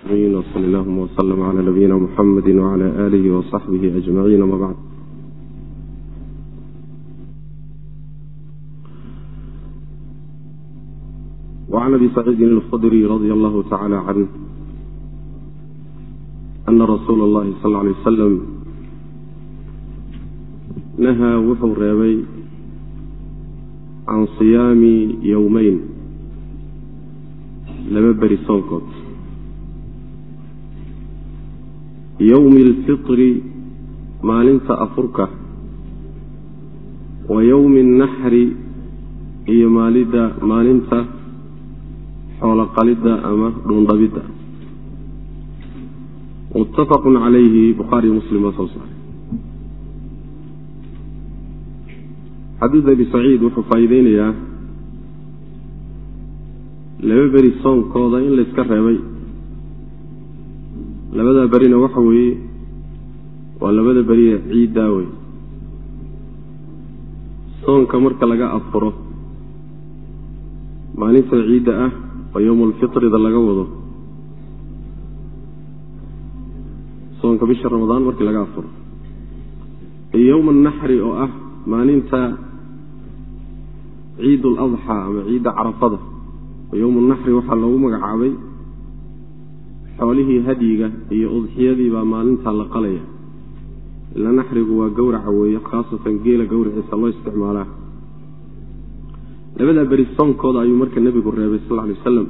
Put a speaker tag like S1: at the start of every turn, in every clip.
S1: amin wsal allahuma wslm cla nabiyina muxamedi wcla alihi wصaxbihi ajmaciin ama bacd وعn abi saciidin اlkhudri radi allahu tacala canh ana rasuula اllahi sal lay wasalam nahaa wuxuu reebay can siyaami yowmeyn laba beri soonkood yowmi alfitri maalinta afurka wa yowmi annaxri iyo maalidda maalinta xoolo qalidda ama dhuundhabidda muttafaqun calayhi bukhaariyo muslim baa soo saaray. Xadiid abi saciid wuxuu faa'iideynayaa laba beri soonkooda in layska reebay labadaa berina waxa weeye waa labada beriye ciiddaa wey soonka marka laga afuro maalinta ciidda ah oo yowmulfitrida laga wado. Soonka bisha ramadaan markii laga afuro. Iyo yowma annaxri oo ah maalinta ciid aladxaa ama ciidda carafada. Oo yowma naxri waxaa loogu magacaabay xoolihii hadyiga iyo udxiyadii baa maalintaa la qalaya. Ilaa naxrigu waa gowraca weeye khaasatan geela gowraciisa loo isticmaalaa. Labadaa beri soonkooda ayuu marka nebigu reebay sal alay wasalam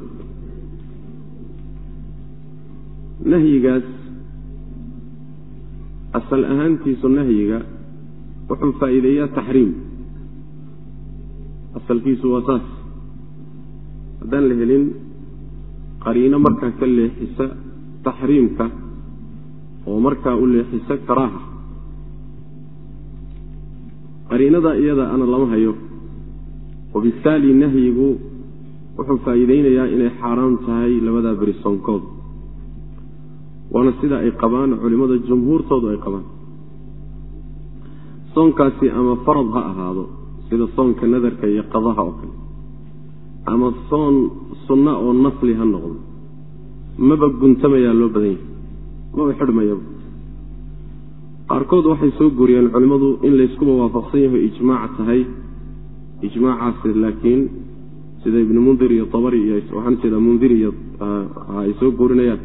S1: nahyigaas asal ahaantiisu nahyiga wuxuu faa'iideeyaa taxriim. Asalkiisu waa saas. Haddaan la helin qariino markaa ka leexisa taxriimka oo markaa u leexisa karaaha. Qariinada iyada ana lama hayo wabittaali nahyigu wuxuu faa'iideynayaa inay xaaraam tahay labadaa beri soonkood waana sida ay qabaan culimmada jumhuurtoodu ay qabaan. Soonkaasi ama farad ha ahaado sida soonka nadarka iyo qadaha oo kale. Ama soon sunna oo nafli ha noqdo. Maba guntamayaa loo badan yahay. Maba xidhmayaba qaarkood waxay soo guuriyeen culimmadu in layskuba waafaqsan yahay ijmaac tahay ijmaacaasi laakiin sida ibnu mundir iyo abari iyo waxaan jeedaa mundir iyo ay soo guurinayaan.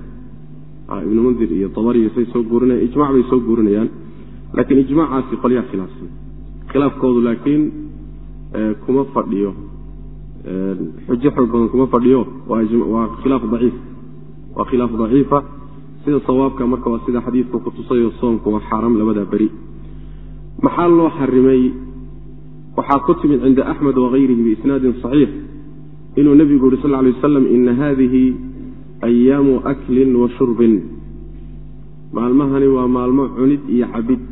S1: Ibnu mundir iyo abari say soo guurinayaan. Ijmac bay soo guurinayaan. Laakiin ijmaacaasi qolyaa khilaafsan. Khilaafkoodu laakiin kuma fadhiyo xujo xoog badan kuma fadhiyo. Waa khilaaf daciif. Waa khilaaf daciifa. Sida sawaabka marka waa sida xadiidku kutusayo soonku waa xaaraam labadaa beri. Maxaa loo xarimay? Waxaa ku timid cinda axmed wakayrihi biisnaadin saxiix. Inuu nebigu yuri sal lay waslam ina hadihi ayaamu aklin wa shurbin. Maalmahani waa maalmo cunid iyo cabid.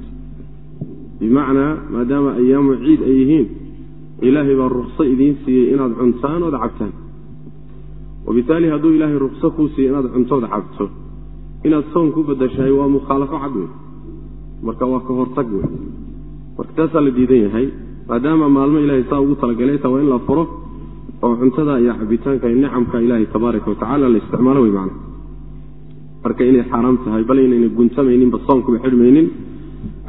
S1: Bimacnaa maadaama ayaamu ciid ay yihiin ilaahay baa rukso idiin siiyey inaad cuntaan ood cabtaan. Wabitaali hadduu ilaahay rukso kuu siiyey inaad cuntood cabto. Inaad soon ku badashahay waa mukhaalafo cad wey marka waa ka hortag wey marka taasaa la diidan yahay maadaama maalmo ilahay saa ugu talagalay taa waa in la furo oo cuntada iyo cabitaanka iyo nicamka ilaahay tabaaraka watacala la isticmaalo wey macna. Marka inay xaaraam tahay bal inayna guntamayninba soonkuba xidhmaynin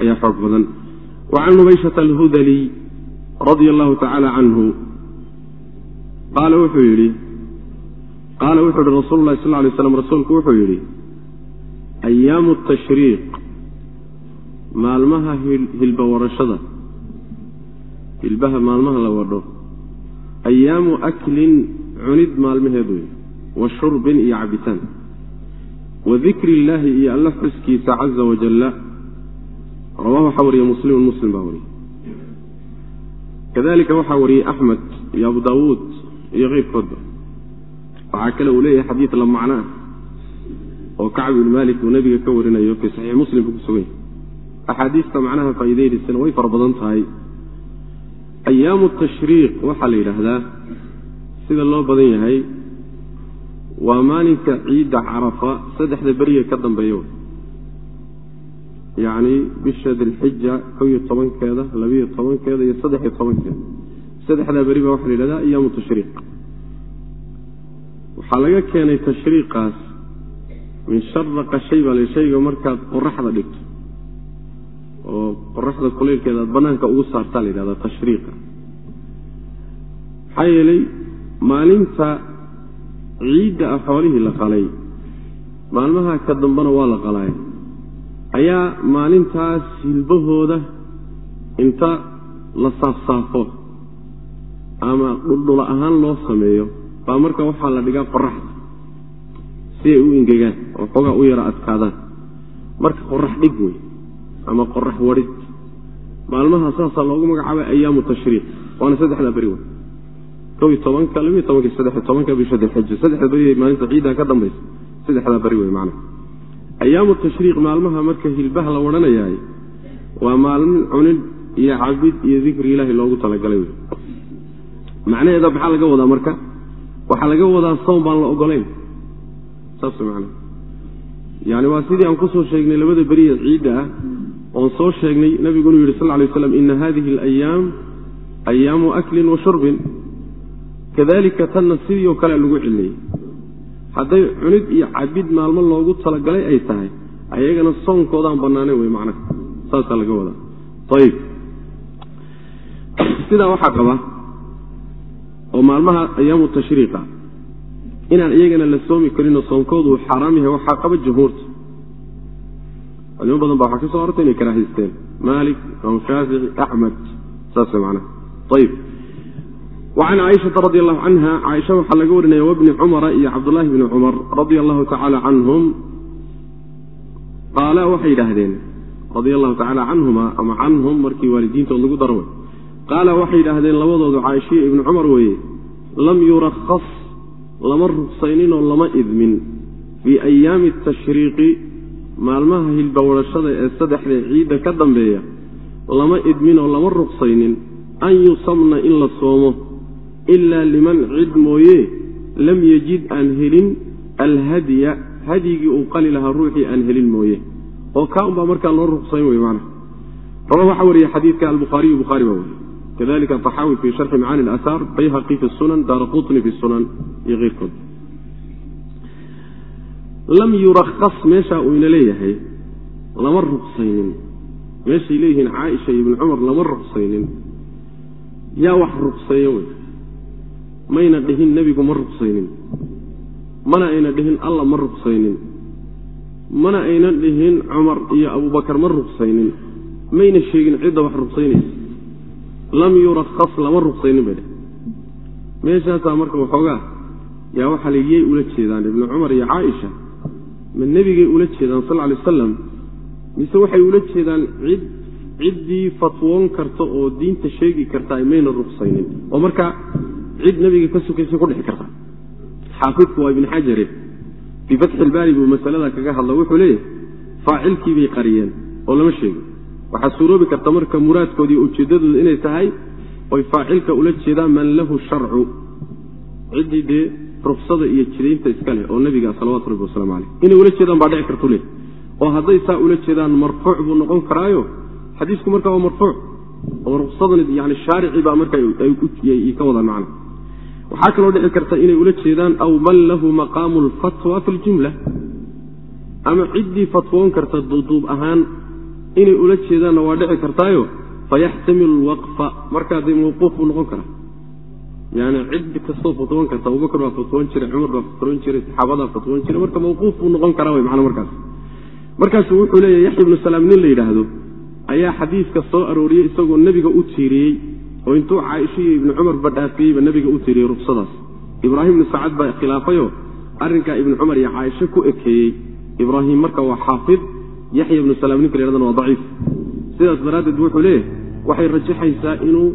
S1: ayaa xoog badan. Wacan nubayshata alhudali radia allahu tacaala canhu qaala wuxuu yidhi qaala wuxuu yihi rasuulu lahi sal lay slam rasuulku wuxuu yidhi ayaamu tashriiq maalmaha hilba warashada hilbaha maalmaha la wadho ayaamu aklin cunid maalmaheed wey wa shurbin iyo cabitaan wa dikri illaahi iyo alla xuskiisa caza wajalla rawahu waxaa wariye muslimun muslim baa wariyey kadalika waxaa wariyey axmed iyo abu daawuud iyo keyrkoodba waxaa kale uu leeyahay xadiid la macno ah oo kacb ibn malik uu nebiga ka warinayo fii saxiix muslimka ku sugan yahy axaadiista macnaha faa'iideynaysana way fara badan tahay. Ayaamu tashriiq waxaa la yidhaahdaa sida loo badan yahay waa maalinka ciidda carafa saddexda beriga ka dambeeya yacni bisha dilxija kow iyo tobankeeda labiyo tobankeeda iyo saddex-iyo tobankeeda. Saddexdaa beri baa waxa la yidhahdaa ayaamu tashriiq. Waxaa laga keenay tashriiqaas min sharaqa shay baa la shayga markaad qoraxda dhigto oo qoraxda kuleylkeeda aad banaanka ugu saartaa la yidhahda tashriiqa. Maxaa yeelay maalinta ciidda ah xoolihii la qalay maalmaha ka dambena waa la qalaay ayaa maalintaas hilbahooda inta la saafsaafo ama dhuldhula ahaan loo sameeyo baa marka waxaa la dhigaa qoraxda si ay u engegaan oo xoogaa u yara adkaadaan. Marka qorax dhig wey ama qorax wadhid maalmaha saasaa loogu magacaabay ayaamu tashriiq waana saddexdaa beri wey kow iyo tobanka labiyo tobanka saddex tobanka bisha dilxija saddexda beri maalinta ciiddaa ka dambaysa saddexdaa beri wey macnaha ayaamu tashriiq maalmaha marka hilbaha la wadhanayaay waa maalmin cunid iyo cabid iyo dikri ilaahi loogu talagalay. Wey macnaheeda maxaa laga wadaa marka? Waxaa laga wadaa soom baan la ogolayn saas man yani waa sidii aan ku soo sheegnay labada beriye ciidda ah oon soo sheegnay nabigunu yidhi sal lay slam ina hadihi alayaam ayaamu aklin wa shurbin. Kadalika tanna sidii oo kale lagu ciliyey hadday cunid iyo cabid maalmo loogu talagalay ay tahay ayagana soonkoodaan banaanayn wey macnaha. Saasaa laga wadaa. Ayib sidaa waxaa qaba oo maalmaha ayaamu tashriiqa inaan iyagana la soomi karinoo soonkoodu uu xaaraam yahay waxaa qaba jumhuurta culimo badan baa waxaa ka so arortay inay karaahaysteen. Maalik imaam shaafici axmed saas macnaha. Ayib wacan caaishata radi allahu canha caaisha waxaa laga warinaya wabni cumara iyo cabdullaahi bni cumar radia allahu tacaala canhum qaala waxay yidhaahdeen radia allahu tacaala canhuma ama canhum markii waalidiintood lagu daro wey qaala waxay yidhaahdeen labadoodu caaishiya ibni cumar weeye lam yurakhas lama rugsayninoo lama idmin fii ayaami tashriiqi maalmaha hilbawadhashada ee saddexdee ciidda ka dambeeya lama idminoo lama rugsaynin an yusamna in la soomo ilaa liman cid mooye lam yejid aan helin alhadya hadyigii uu qali lahaa ruuxii aan helin mooye oo kaa unbaa markaa loo rugsayn wey maana raba waxaa wariya xadiidka albukhaariyu bukhaari baa weriye kadalika taxaawi fi sharxi macaani alahaar bayhaqi fi sunan daara fi sunan iyo keyrkood lam yurakhas meeshaa uu ina leeyahay lama rugsaynin meeshay leeyihiin caaisha iyo ibni cumar lama rugsaynin yaa wax rugseeya wey mayna dhihin nebigu ma rugsaynin mana ayna dhihin alla ma rugsaynin mana ayna dhihin cumar iyo abubakar ma rugsaynin mayna sheegin cidda wax rugsaynaysa lam yurakhas lama rugsaynin bay dheh meeshaasaa marka waxoogaa yaa waxaa la yay ula jeedaan ibnu cumar iyo caaisha. Ma nebigay ula jeedaan sal ly wasalam mise waxay ula jeedaan cid ciddii fatwoon karta oo diinta sheegi kartaa mayna rugsaynin oo marka cid nebiga ka sukaysa ku dhexi karta. Xaafidku waa ibn xajare fii fatxi ilbaari buu masalada kaga hadla wuxuu leeyahay faacilkii bay qariyeen oo lama sheegin waxaa suuroobi karta marka muraadkoodii ujeeddadooda inay tahay oy faacilka ula jeedaan man lahu sharcu. Ciddii dee ruksada iyo jidaynta iska leh oo nebiga salawatu rabbi waslamu caleyh inay ula jeedaan baa dhici kartu leh oo hadday saa ula jeedaan marfuuc buu noqon karaayo? Xadiisku marka waa marfuuc. Oo ruksadan yani shaarici baa marka ka wadaan macna waxaa kaloo dhici karta inay ula jeedaan aw man lahu maqaamu lfatwa fi ljumla ama ciddii fatwoon karta duuduub ahaan inay ula jeedaanna waa dhici kartaayo fayaxtamilu lwaqfa markaa dee mawquuf buu noqon karaa. Yani cid kastoo fatwoon karta abubakar baa fatwoon jiray cumar baa fatwoon jiray saxaabadaa fatwoon jiray marka mawquuf buu noqon karaa wy mana markaas. Markaasuu wuxuu leeya yaxya ibnu salaam nin la yidhaahdo ayaa xadiiska soo arooriyey isagoo nebiga u tiiriyey oo intuu caaisha iyo ibnu cumar ba dhaafiyeyba nebiga u tiiriyey ruksadaas ibraahim ibnu sacad baa khilaafayoo arrinkaa ibnu cumar iyo caaisho ku ekeeyey. Ibraahim marka waa xaafid yaxya ibnu salaam ninka la yhahdana waa daciif. Sidaas daraaddeed wuxuu leeyahay waxay rajaxaysaa inuu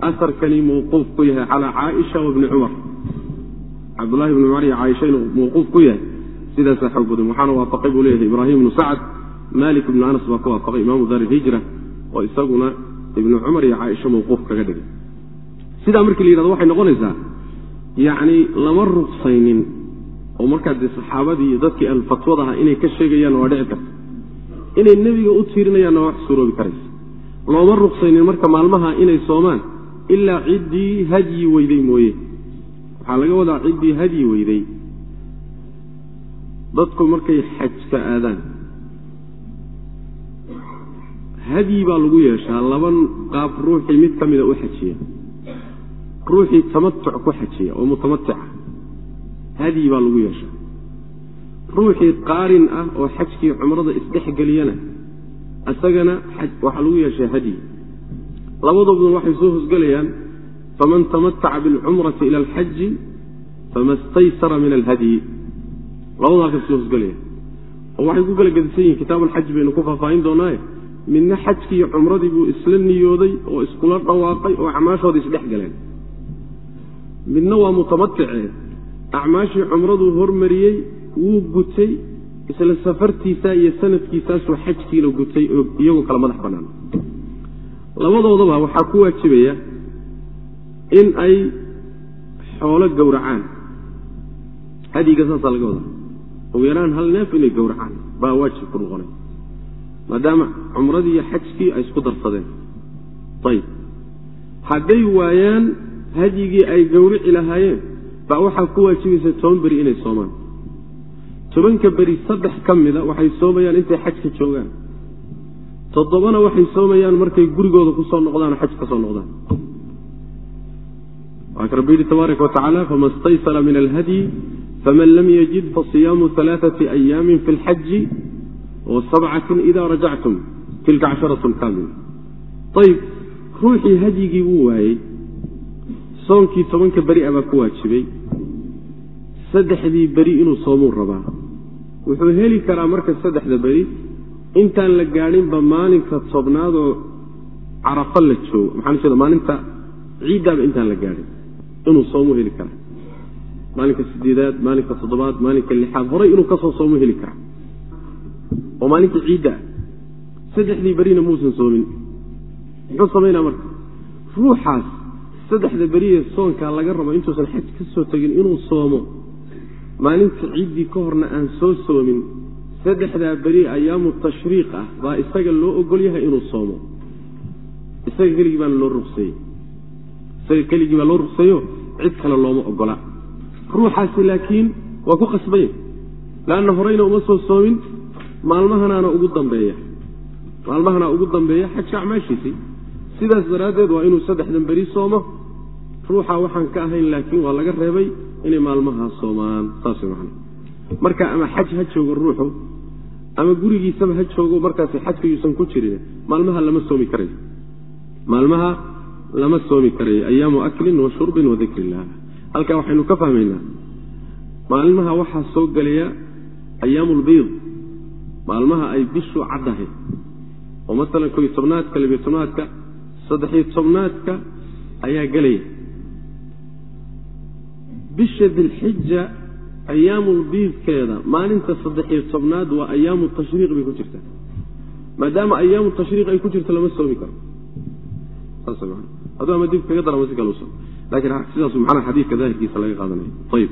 S1: asarkani mawquuf ku yahay calaa caaisha wa bni cumar. Cabdullahi ibni cumar iyo caaisha inuu mawquuf ku yahay. Sidaasaa xoog waxaana waafaqay buu leeyahay ibraahim ibnu sacad malik ibnu anas baa ka waafaqay imaamu daar ilhijra oo isaguna ibnu cumar iyo caaisha mawquuf kaga dhigay. Sidaa markii la yidhahdo waxay noqonaysaa yacni lama rugsaynin oo markaa dee saxaabadii dadkii alfatwadaha inay ka sheegayaanna waa dhici karta. Inay nebiga u tiirinayaanna waa wax suuroobi karaysa. Looma rugsaynin marka maalmaha inay soomaan ilaa ciddii hadyi weyday mooye. Waxaa laga wadaa ciddii hadyi weyday. Dadku markay xajka aadaan hadyi baa lagu yeeshaa laban qaab ruuxii mid ka mida u xajiya. Ruuxii tamatuc ku xajiya oo mutamatica hadyi baa lagu yeeshaa. Ruuxii qaarin ah oo xajkii cumrada isdhexgeliyana isagana waxaa lagu yeeshaa hadyi labadooduna waxay soo hosgelayaan faman tamataca bilcumrati ila alxaji fama staysara min alhadyi labadu halka soo oo waxay ku kala gedisan yihiin kitaabu alxaji baynu ku faahfaahin doonaaye midna xajkii iyo cumradii buu isla niyooday oo iskula dhawaaqay oo acmaashooda isdhex galeen. Midna waa mutamaticee acmaashii cumraduu hormariyey wuu gutay isla safartiisa iyo sanadkiisaasuu xajkiina gutay oo iyagoo kala madax bannaan labadoodaba waxaa ku waajibaya in ay xoolo gowracaan. Hadiga saasaa laga wadaa. Ugu yaraan hal neef inay gowracaan. Baa waajib ku noqonay maadaama cumradii iyo xajkii ay isku darsadeen. Ayib hadday waayaan hadyigii ay gowrici lahaayeen baa waxaa ku waajibaysa toban beri inay soomaan. Tobanka beri saddex ka mida waxay soomayaan intay xajka joogaan. Toddobana waxay soomayaan markay gurigooda ku soo noqdaan xaj ka soo noqdaan. Rabbi yihi tabaaraka watacaala fama staysara min alhadyi faman lam yajid fasiyaamu alaaثati ayaamin fi lxaji wasabcatin ida rajactum tilka casharatun kaamila ayib ruuxii hadyigii wuu waayey soonkii tobanka beri a baa ku waajibay saddexdii beri inuu soomuu rabaa. Wuxuu heli karaa marka saddexda beri intaan la gaadhinba maalinka tobnaadoo carafa la joogo. Maxaa maalinta ciiddaaba intaan la gaadhin inuu soomuu heli karaa. Maalinka sideedaad maalinka toddobaad maalinka lixaad horay inuu ka soo soomuu heli karaa oo maalinka ciidda ah saddexdii berina muusan soomin. Muxuu samaynaa marka? Ruuxaas saddexda beriee soonkaa laga rabo intuusan xaj ka soo tegin inuu soomo maalinta ciiddii ka horna aan soo soomin saddexdaa beri ayaamu tashriiq ah baa isaga loo ogol yahay inuu soomo. Isaga keligii baana loo ruqseeyey isaga keligii baa loo ruqseeyo cid kale looma ogola. Ruuxaasi laakiin waa ku khasbanya leanna horeyna uma soo soomin maalmahanaana ugu dambeeya. Maalmahanaa ugu dambeeya xajka acmaashiisii sidaas daraaddeed waa inuu saddexdan beri soomo. Ruuxa waxaan ka ahayn laakiin waa laga reebay inay maalmahaa soomaan. Saas man marka ama xaj ha joogo ruuxu ama gurigiisaba ha joogo markaasi xajka yuusan ku jirin maalmaha lama soomi karayo maalmaha lama soomi karayo ayaamu aklin wa shurbin wa dikri illah halkaa waxaynu ka fahmaynaa maalmaha waxaa soo gelaya lbiid maalmaha ay bishu caddahay. Oo masalan koiyo tobnaadka labiyo tobnaadka saddexiyo tobnaadka ayaa gelaya. Bisha dilxija ayaamulbiidkeeda maalinta saddexiyo tobnaad waa ayaamu tashriiq bay ku jirtaa maadaama ayaamu tashriiq ay ku jirto lama soomi karo. Saas maa hadduu ama dib kaga darama si kale sidaas macnaha xadiidka daahirkiisa laga qaadanaya. Ayib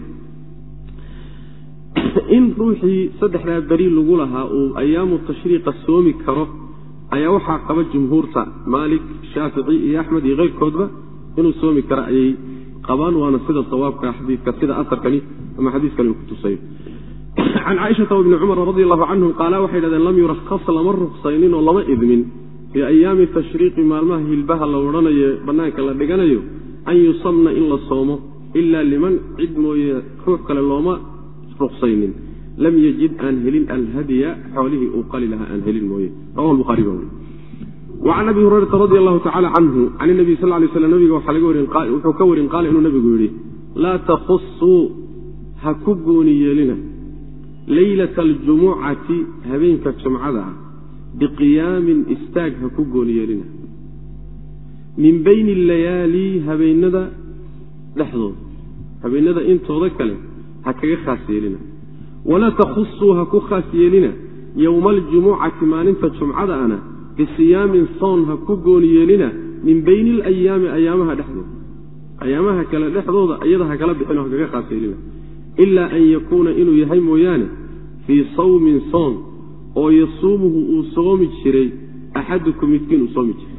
S1: in ruuxii saddexdaa beri lagu lahaa uu ayaamu tashriiqa soomi karo ayaa waxaa qaba jumhuurta maalik shaafici iyo axmed iyo keyrkoodba inuu soomi karo ayay qabaan waana sida sawaabka xadiidka sida asarkani ama xadiiskani ku tusayo. Can caaishata wabni cumar radi allahu canhum qaala waxay dhahdeen lam yurakhas lama ruqsaynin oo lama idmin. Fii ayaami tashriiqi maalmaha hilbaha la odhanayo bannaanka la dhiganayo an yusamna in la soomo ilaa liman cid mooye ruux kale looma ruqsaynin. Lam yajid aan helin alhadya xoolihii uu qali lahaa aan helin mooye. Wacan abi hurayrata radi allahu tacala canhu can nabiy sal lay slam nabiga waxaa laga warin wuxuu ka warin qaala inuu nabigu yidhi laa takhusuu ha ku gooni yeelina leylata aljumucati habeenka jumcada ah biqiyaamin istaag ha ku gooni yeelina. Min bayni alayaali habeenada dhexdooda habeenada intooda kale ha kaga khaas yeelina. Walaa takhusuu ha ku khaas yeelina. Yowma aljumucati maalinta jumcada ana bisiyaamin soon ha ku gooni yeelina min bayni alayaami ayaamaha dhexdooda ayaamaha kale dhexdooda iyada ha kala bixin oo ha kaga khaas yeelina. Ilaa an yakuuna inuu yahay mooyaane fii sawmin soon oo yasuumuhu uu soomi jiray axadukum midkiin uu soomi jiray.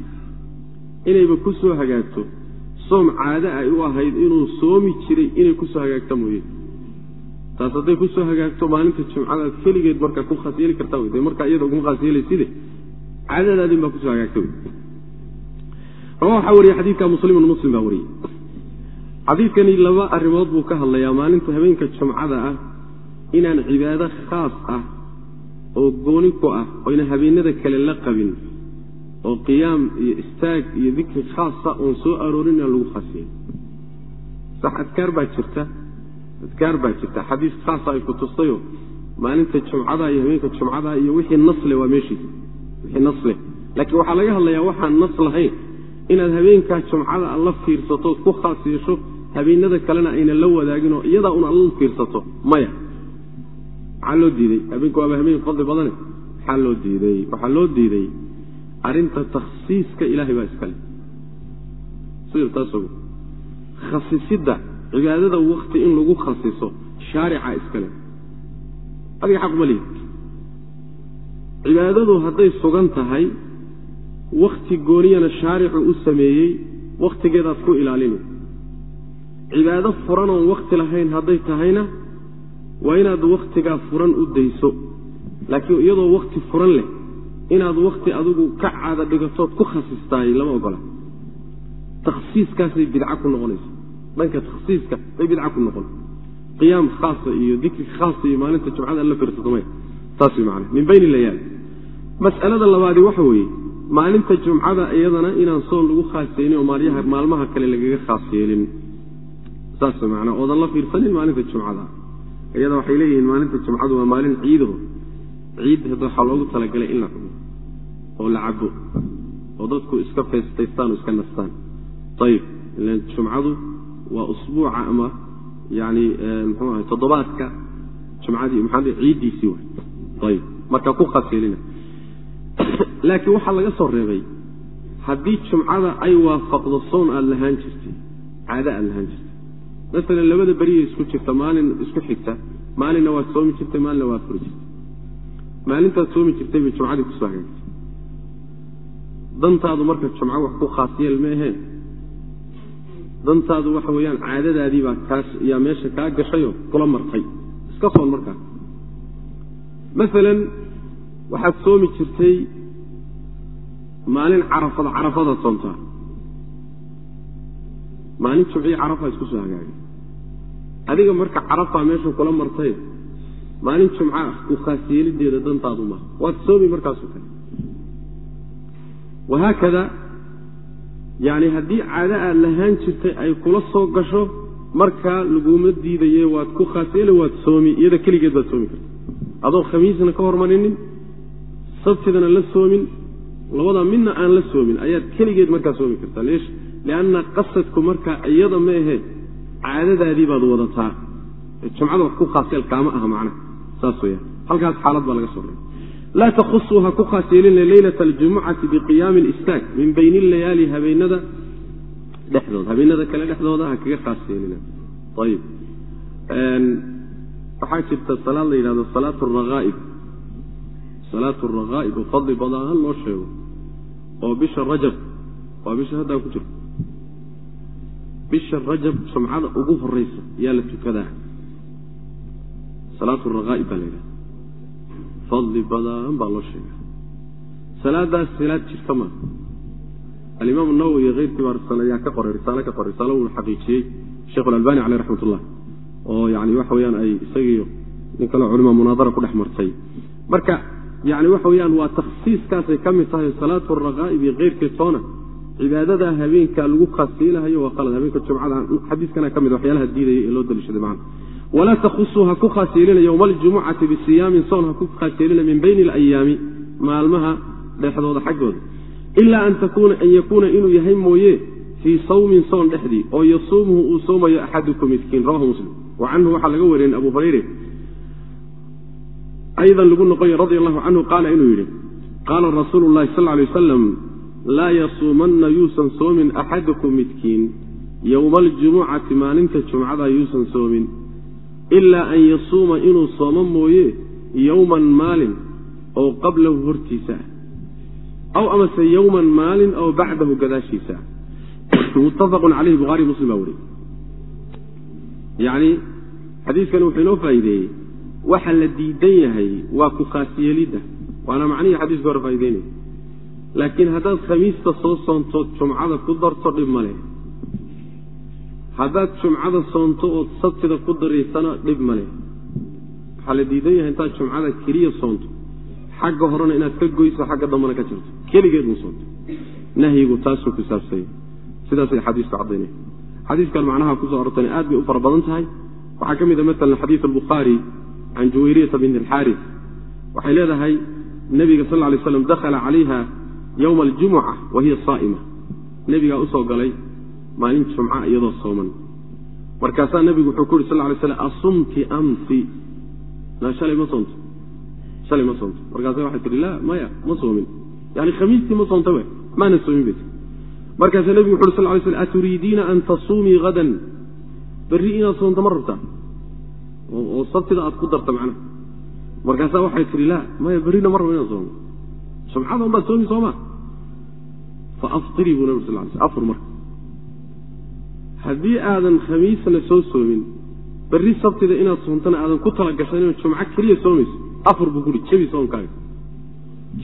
S1: Inayba ku soo hagaagto soom caado ay u ahayd inuu soomi jiray inay ku soo hagaagta mooye taas hadday ku soo hagaagto maalinta jumcadaad keligeed markaa ku khaas kartaa wey de markaa iyada uguma khaas yeelayside cadadaadin baa ku soo hagaagta wey rawa waxaa wariyey xadiidka muslimun muslim baa wariyey. Xadiidkani laba arrimood buu ka hadlayaa maalinta habeenka jumcada ah inaan cibaado khaas ah oo gooni ku ah oyna habeenada kale la qabin oo qiyaam iyo istaag iyo dikri khaasa oon soo aroorin inaan lagu khaasiyen sax adkaar baa jirta adkaar baa jirta. Xadiis khaasa ay ku tustayo maalinta jumcada iyo habeenka jumcada iyo wixii nasle waa meeshiisa wixii nasleh laakiin waxaa laga hadlayaa waxaan nas lahayn inaad habeenkaa jumcada aad la fiirsatood ku khaas yeesho habeenada kalena ayna la wadaagin oo iyadaa un alla fiirsato maya. Maxaa loo diiday. Habeenku waaba habeen fadli badane. Maxaa loo diiday. Waxaa loo diiday arrinta takhsiiska ilaahay baa iskale sirtaasog khasisidda cibaadada wakti in lagu khasiso shaarica iskale. Adiga xaq ma lihi. Cibaadadu hadday sugan tahay wakti gooniyana shaaricu u sameeyey wakhtigeedaad ku ilaalini. Cibaado furan oon wakti lahayn hadday tahayna waa inaad wakhtigaa furan u dayso. Laakiin iyadoo wakhti furan leh inaad wakhti adigu ka caada dhigatood ku khasistaay lama ogola. Takhsiiskaasay bidca ku noqonaysa dhanka takhsiiska bay bidca ku noqon. Qiyaam khaasa iyo dikri khaasa iyo maalinta jumcada la fiirsato maya taas way macana min bayni layaali mas'alada labaadi waxa weeye maalinta jumcada iyadana inaan soon lagu khaasaynin oo maalyaha maalmaha kale lagaga khaas yeelin saas macnaa. Oodan la fiirsanin maalinta jumcada. Iyada waxay leeyihiin maalinta jumcadu waa maalin ciidaho ciid hadda waxaa loogu talagalay in la cuno oo la cabo oo dadku iska feestaystaan oo iska nastaan. Ayib ilan jumcadu waa usbuuca ama yani mxuu ahay toddobaadka jumcadii maxaa ciiddiisii ayib. Marka ku khaas yeelina laakiin waxaa laga soo reebay haddii jumcada ay waafaqdo soon aada lahaan jirtay caado aada lahaan jirtay masalan labada beriya isku jirta maalin isku xigta maalinna waad soomi jirtay maalinna waad furi jirtay. Maalintaad soomi jirtay bay jumcadii ku soo hagaagtay dantaadu marka jumco wax ku khaas yeel meeheen dantaadu waxa weeyaan caadadaadii baa kaas yaa meesha kaa gashayo kula martay. Iska soon markaa masalan waxaad soomi jirtay maalin carafada carafadaad soomtaa maalin jumciyi carafaa isku soo hagaagay. Adiga marka carafaa meesha kula martay maalin jumca ah ku khaas yeelideeda dantaadu maaha waad soomi markaasoo kale wahaakada yani haddii caado aad lahaan jirtay ay kula soo gasho markaa laguma diidaye waad ku khaas yeeli waad soomi iyada keligeed baad soomi karta. Adoo khamiisna ka hormarinin sabtidana la soomin labadaa midna aan la soomin ayaad keligeed markaa soomi kartaa. Lianna qasadku markaa iyada ma ahe caadadaadii baad wadataa. Jumcada wax ku khaaseel kaama aha macnaha saas weyaan halkaas xaalad baa laga soo reebay laa takhusuu ha ku khaas yeelina leylata aljumucati biqiyaami listaag min bayni layaali habeenada dhexdooda habeenada kale dhexdooda ha kaga khaas yeelina ayib waxaa jirta salaad la yidhahdo salaat raaib salaat rakaa'ib oo fadli badaan loo sheego oo bisha rajab waa bisha haddaa ku jirta bisha rajab jumcada ugu horeysa yaa la tukadaa salaat rakaa'ib baa la yidhahda fadli badan baa loo sheega salaadaas salaad jirta maa alimaam nawowi iyo keyrkii baa risal ayaa ka qoray risaalo ka qoray risaalo uu xaqiijiyey sheikh alalbani caleyh raxmat ullah oo yani waxa weyaan ay isagiiyo nin kaleo culima munaadara ku dhex martay. Marka yani waxa weyaan waa takhsiiskaasay ka mid tahay salaatu rakaa'ib iyo cibaadada habeenka lagu khasiilahayo waa qalad habeenka jumcada xadiiskana ka mid waxyaalaha diidaya ee loo daliishaday macna walaa takhusuu ha ku khaas yeelina yowma aljumucati bisiyaamin soon ha ku khaas yeelina min bayni alayaami maalmaha dhexdooda xaggooda ilaa an an yakuuna inuu yahay mooye fii sawmin soon dhexdii oo yasuumuhu uu soomayo axadukum midkiin rawahu muslim wa canhu waxaa laga wariyey abu hurayre aydan lagu noqoy radi allahu canhu qaala inuu yidhi qaala rasuulu llahi sal lay wasalam laa yasuumanna yuusan soomin axadukum midkiin yowma aljumucati maalinta jumcada yuusan soomin ilaa an yasuuma inuu soomo mooye yowman maalin oo qablahu hortiisa. Ah aw amase yowman maalin oo bacdahu gadaashiisa. Ah muttafaqun caleyhi buhaari muslim baa weriy yacni xadiiskani wuxuu inoo faa'iideeyey. Waxa la diidan yahay waa ku khaasyeelidda waana macnihii xadiiska hore faa'ideynaya laakiin haddaad khamiista soo soontood jumcada ku darto dhib ma leh haddaad jumcada soonto ood sabtida ku daraysana dhib ma leh. Waxaa la diidan yahay intaad jumcada keliya soonto. Xagga horena inaad ka goyso xagga dambena ka jirto. Keligeed mu soonto. Nahyigu taasuu ku saabsanya sidaasay xadiisku caddaynaya xadiiskan macnaha ku soo arortana aad bay u fara badan tahay. Waxaa ka mid a maalan xadiid albukhaari can juwayriyata binti alxaaris waxay leedahay nebiga sal ly slam dakhala calayha yowma aljumuca wa hiya saa'ima nebigaa u soo galay maalin jumca iyadoo sooman. Markaasaa nebigu wuxuu ku yuri sal lay slam asumti amsi shalay ma soonto. Shalay ma soonto. Markaasa waxay tihi la maya ma soomin. Yani khamiistii ma soonta we maana soomin bay tii markaasaa nebigu wuxu uri sal lay slam aturiidiina an tasuumii hadan berri inaad soonto ma rabtaa? Oo sabtida aad ku darta macnaha markaasaa waxay tihi la maya berrina ma rabo inaan soomo jumcada un baad soomi sooma fa aftirii buu nabig sal lay sl afur marka haddii aadan khamiisna soo soomin berri sabtida inaad soontana aadan ku tala gashan inaad jumco keliya soomayso afur buu kuhi jabi soonkaaga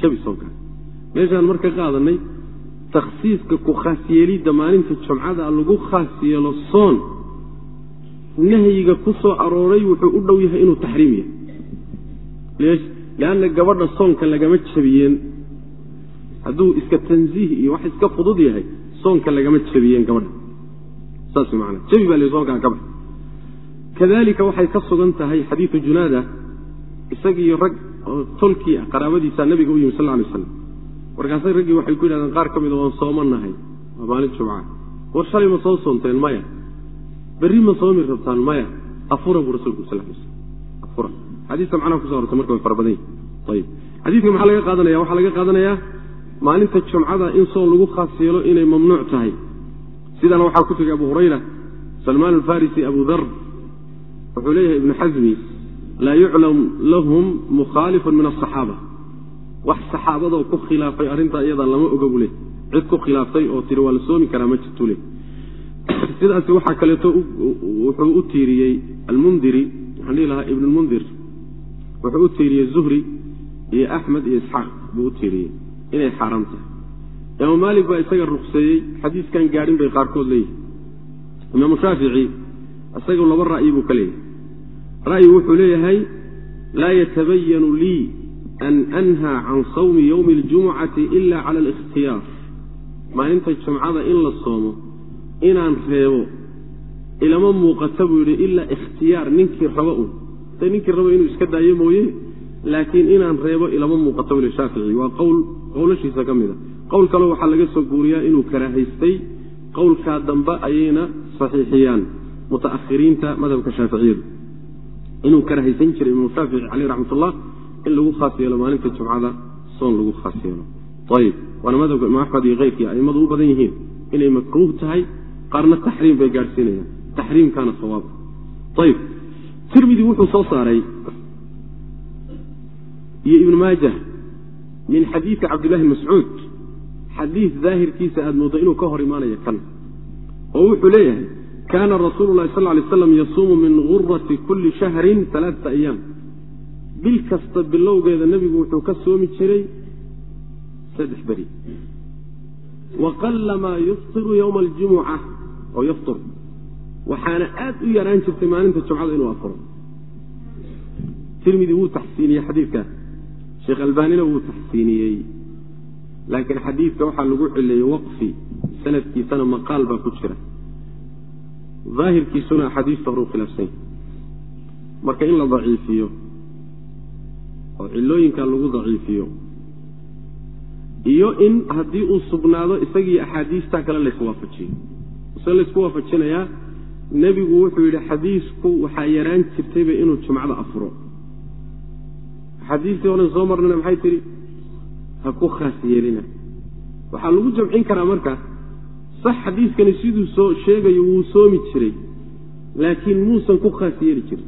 S1: jabi soonkaaga meeshaan marka qaadanay takhsiiska ku khaas yeelidda maalinta jumcada lagu khaas yeelo soon nahyiga ku soo arooray wuxuu u dhow yahay inuu taxriim yahay. Leanna gabadha soonka lagama jabiyeen. Hadduu iska tansiih iyo wax iska fudud yahay soonka lagama jabiyeen gabadha kadalika waxay ka sugan tahay xadiidu junaada isagiiyo rag tolkii qaraabadiisa nabiga u yimi sal lay slam markaasay raggii waxay ku yidhahdeen qaar ka mida waan soomanahay waa maalin jumca. War shalay ma soo soonteen maya. Berri ma soomi rabtaan maya. Afura buu rasulku sal lay slam xadiiska macnaha kuso hortay marka way fara badan yihiin xadiidka maxaa laga qaadanaya waxaa laga qaadanayaa maalinta jumcada in soon lagu khaas yeelo inay mamnuuc tahay sidana waxaa ku tegay abu hurayra salmaan alfarisi abu dar wuxuu leeyahay ibnu xasmi laa yuclam lahum mukhaalifun min asaxaaba wax saxaabadoo ku khilaafay arrintaa iyadaa lama oga buu le cid ku khilaaftay oo tiri waa la soomi karaa ma jirtu le. Sidaasi waxaa kaleeto wuxuu u tiiriyey almundiri waxaan dhihi lahaa ibnulmundir wuxuu u tiiriyey zuhri iyo axmed iyo isxaaq buu u tiiriyey. Inay xaaraam tahay imaam maalik baa isaga rukseeyey xadiiskan gaadhin bay qaarkood leeyihi imaamu shaafici isagu laba ra'yi buu ka leeyahay. Ra'yi wuxuu leeyahay laa yatabayanu lii an anhaa can sawmi yowmi اljumucati ila cala alikhtiyaar. Maalinta jumcada in la soomo inaan reebo ilama muuqata buu yidhi ilaa ikhtiyaar ninkii rabo un. De ninkii rabo inuu iska daayo mooye laakiin inaan reebo ilama muuqata buu shaafici. Waa qowl qowlashiisa ka mid a qowl kale waxaa laga soo guuriyaa inuu karaahaystay qowlkaa dambe ayayna saxiixiyaan muta'ahiriinta madhabka shaaficiyadu. Inuu karahaysan jiray imaamu shaafici caleyh raxmatullah in lagu khaas yeelo maalinta jumcada soon lagu khaas yeelo. Ayib waana madhabka imaam axmed iyo keyrkii a'immadu u badan yihiin inay makruuh tahay qaarna taxriim bay gaadhsiinayaan. Taxriimkaana sawaab. Ayib tirmidi wuxuu soo saaray iyo ibnu maajah min xadiidi cabdillahi mascuud xadiid daahirkiisa aad mooddo inuu ka hor imaanayo kan. Oo wuxuu leeyahay kaana rasuulu lahi sal lay slam yasuumu min gurati kulli shahrin alaata ayaam bil kasta bilowgeeda nebigu wuxuu ka soomi jiray saddex beri. Wa qalamaa yuftiru yowma aljumuca oo yaftur. Waxaana aad u yaraan jirtay maalinta jumcada inuu afuro. Tirmidi wuu taxsiiniyey xadiidka. Sheekh albaanina wuu taxsiiniyey laakiin xadiidka waxaa lagu cileeyey waqfi sanadkiisana maqaal baa ku jira. Daahirkiisuna axaadiista horuu khilaafsanya marka in la daciifiyo oo cilooyinka lagu daciifiyo iyo in haddii uu sugnaado isagii axaadiista kale layswaafajiyo se laysku waafajinayaa nebigu wuxuu yidhi xadiisku waxaa yaraan jirtayba inuu jumcada afuro. Axaadiistii horen soo marnana maxay tidhi ha ku khaas yeelina. Waxaa lagu jamcin karaa marka sax xadiiskani siduu soo sheegayo wuu soomi jiray laakiin muusan ku khaas yeeli jirin.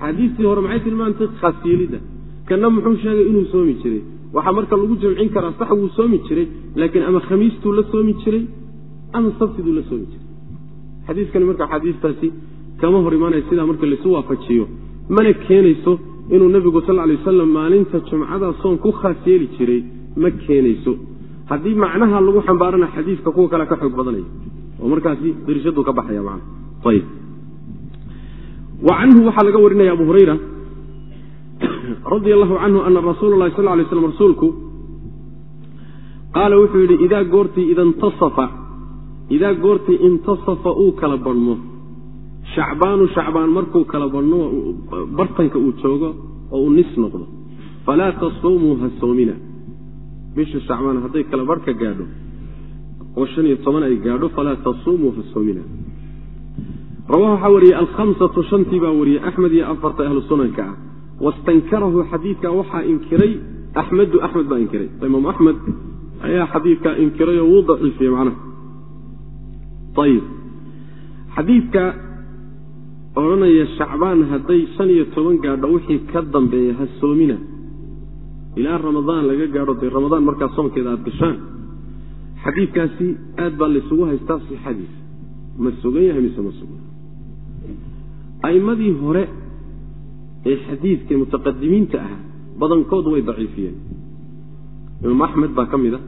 S1: Axaadiistii hore maxay tilmaantay? Khaas yeelidda kana muxuu sheegay inuu soomi jiray? Waxaa marka lagu jamcin karaa sax wuu soomi jiray laakiin ama khamiistuu la soomi jiray ama sabtiduu la soomi jiray. Xadiiskani marka axaadiistaasi kama hor imaanaya sidaa marka laisu waafajiyo mana keenayso inuu nebigu sal lay wasalam maalinta jumcada soon ku khaas yeeli jiray ma keenayso. Haddii macnaha lagu xambaarana xadiidka kuwa kale ka xoog badanaya. Oo markaasi dirishadu ka baxaya man ayb wa canhu waxaa laga warinaya abu hurayra radia allahu canhu ana rasuula lahi sal lay slam rasuulku qaala wuxuu yidhi idaa goortii ida ntasafa idaa goortii intasafa uu kala badhmo shacbaanu shacbaan markuu kala bartanka uu joogo oo uu nis noqdo. Falaa tasumuu ha soomina bisha shacbaan hadday kala barhka gaadho oo shan iyo toban ay gaadho falaa tasumuu ha soomina rawaha waxaa wariyey alkhamsatu shantii baa wariyey axmed iyo afarta ahlu sunanka ah. Wastankarahu xadiidka waxaa inkiray axmedu axmed baa inkiray. Imaam axmed ayaa xadiidkaa inkiray oo wuu daciifiyey macnaha. Ayib xadiidka odhanaya shacbaan hadday shan iyo toban gaadho wixii ka dambeeya ha soomina. Ilaa ramadaan laga gaadho dee ramadaan markaa soonkeeda aada gashaan. Xadiidkaasi aad baa laysugu haystaa sixadiisa ma sugan yahay mise ma sugan? A'immadii hore ee xadiidka mutaqadimiinta ah badankood way daciifiyeen. Imaam axmed baa ka mid a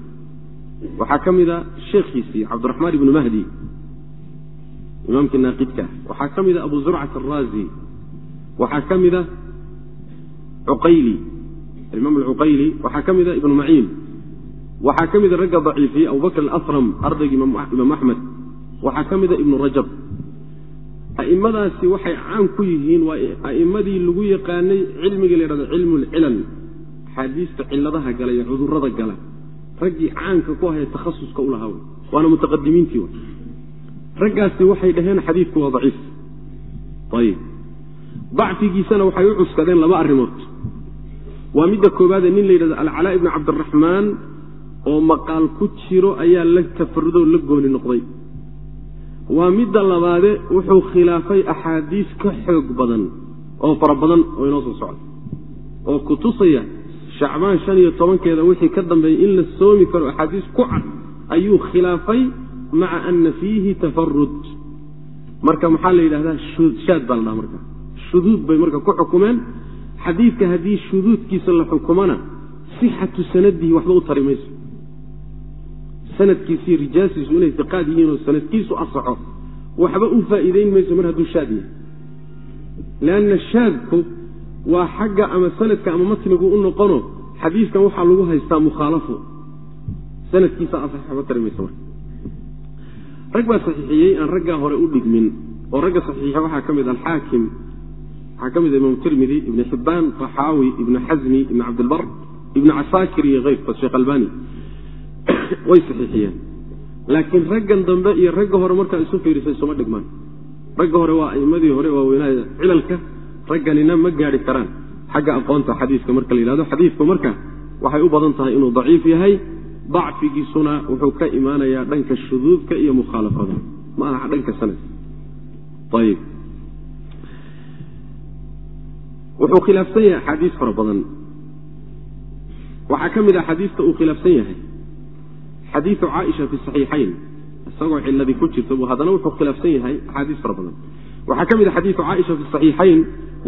S1: waxaa ka mid a sheekhiisii cabdiraxmaan ibnu mahdi imaamkii naaqidka ah waxaa ka mid a abu zurcat araazi waxaa ka mid a cuqayli alimaam alcuqayli waxaa ka mid a ibnu maciin waxaa ka mid a ragga daciifiyey abubakr alasram ardayga imaam axmed waxaa ka mid a ibnu rajab. A'immadaasi waxay caan ku yihiin waa a'immadii lagu yaqaanay cilmiga la yidhahdo cilmu lcilal axaadiista ciladaha gala iyo cudurrada gala. Raggii caanka ku ahee takhasuska u lahaa waana mutaqadimiintii raggaasi waxay dhaheen xadiidku waa daciif. Ayib dacfigiisana waxay u cuskadeen laba arrimood. Waa midda koowaadee nin la yidhahdo alcalaa ibni cabdiraxmaan oo maqaal ku jiro ayaa la tafarudoo la gooni noqday. Waa midda labaade wuxuu khilaafay axaadiis ka xoog badan oo fara badan oo inoo soo socda oo ku tusaya shacbaan shan iyo tobankeeda wixii ka dambeeyey in la soomi karo axaadiis ku cad ayuu khilaafay maca ana fiihi tafarud marka maxaa la yidhahdaa shaad baa la marka. Shuduud bay marka ku xukumeen. Xadiidka haddii shuduudkiisa la xukumana sixatu sanadihi waxba u tari mayso. Sanadkiisii rijaasiisu inay iqaad yihiin oo sanadkiisu asaxo waxba u faa'iideyn mayso mar hadduu shaad yahay. Leanna shaadku waa xagga ama sanadka ama matnigu u noqono xadiiskan waxaa lagu haystaa mukhaalafo sanadkiisa asax waxba tari mayso marka rag baa saxiixiyey aan raggaa hore u dhigmin oo ragga saxiixa waxaa ka mid alxaakim waxaa ka mid imaam tirmidi ibni xibbaan taxaawi ibnu xasmi ibni cabdilbar ibnu casaakir iyo keyrkood sheekh albani. Way saxiixiyeen. Laakiin raggan dambe iyo ragga hore markaa isu fiirisay suma dhigmaan. Ragga hore waa aimadii hore waaweynaa cilalka ragganina ma gaadhi karaan. Xagga aqoonta xadiiska marka la yidhahdo xadiisku marka waxay u badan tahay inuu daciif yahay dacfigiisuna wuxuu ka imaanayaa dhanka shuduudka iyo mukhaalafada. Ma aha dhanka sanadka wuxuu khilaafsan yahay axaadiis fara badan. Waxaa ka mid a axaadiista uu khilaafsan yahay. Xadiiu caaisha fi saxiixayn. Isagoo ciladii ku jirta buu haddana wuxuu khilaafsan yahay axaadiis fara badan. Waxaa ka mid a xadiiu caaisha fi saxiixayn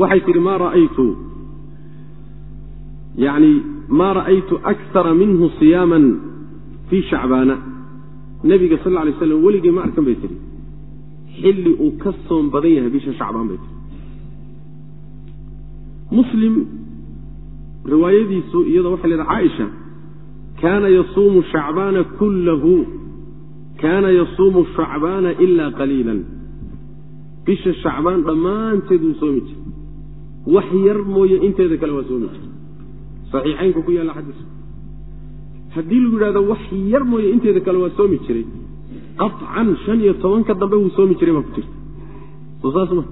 S1: waxay tihi ma ra'aytu? Yani ma ra'aytu akara minhu siyaaman fii shacbaana. Nebiga sal lay slam weligay ma arkan bay tihi xilli uu ka soom badan yahay bisha shacbaan bay tihi muslim riwaayadiisu iyadoo waxay leedahay caaisha kaana yasuumu shacbaana kullahu kaana yasuumu shacbaana ila qaliilan. Bisha shacbaan dhammaanteed wuu soomi jiray wax yar mooye inteeda kale waa soomi jiray saxiixaynku ku yaalla xadiis haddii lagu yidhahdo wax yar mooye inteeda kale waa soomi jiray qaطcan shan iyo tobanka dambe wuu soomi jiray baa ku jirta. Soo saas ma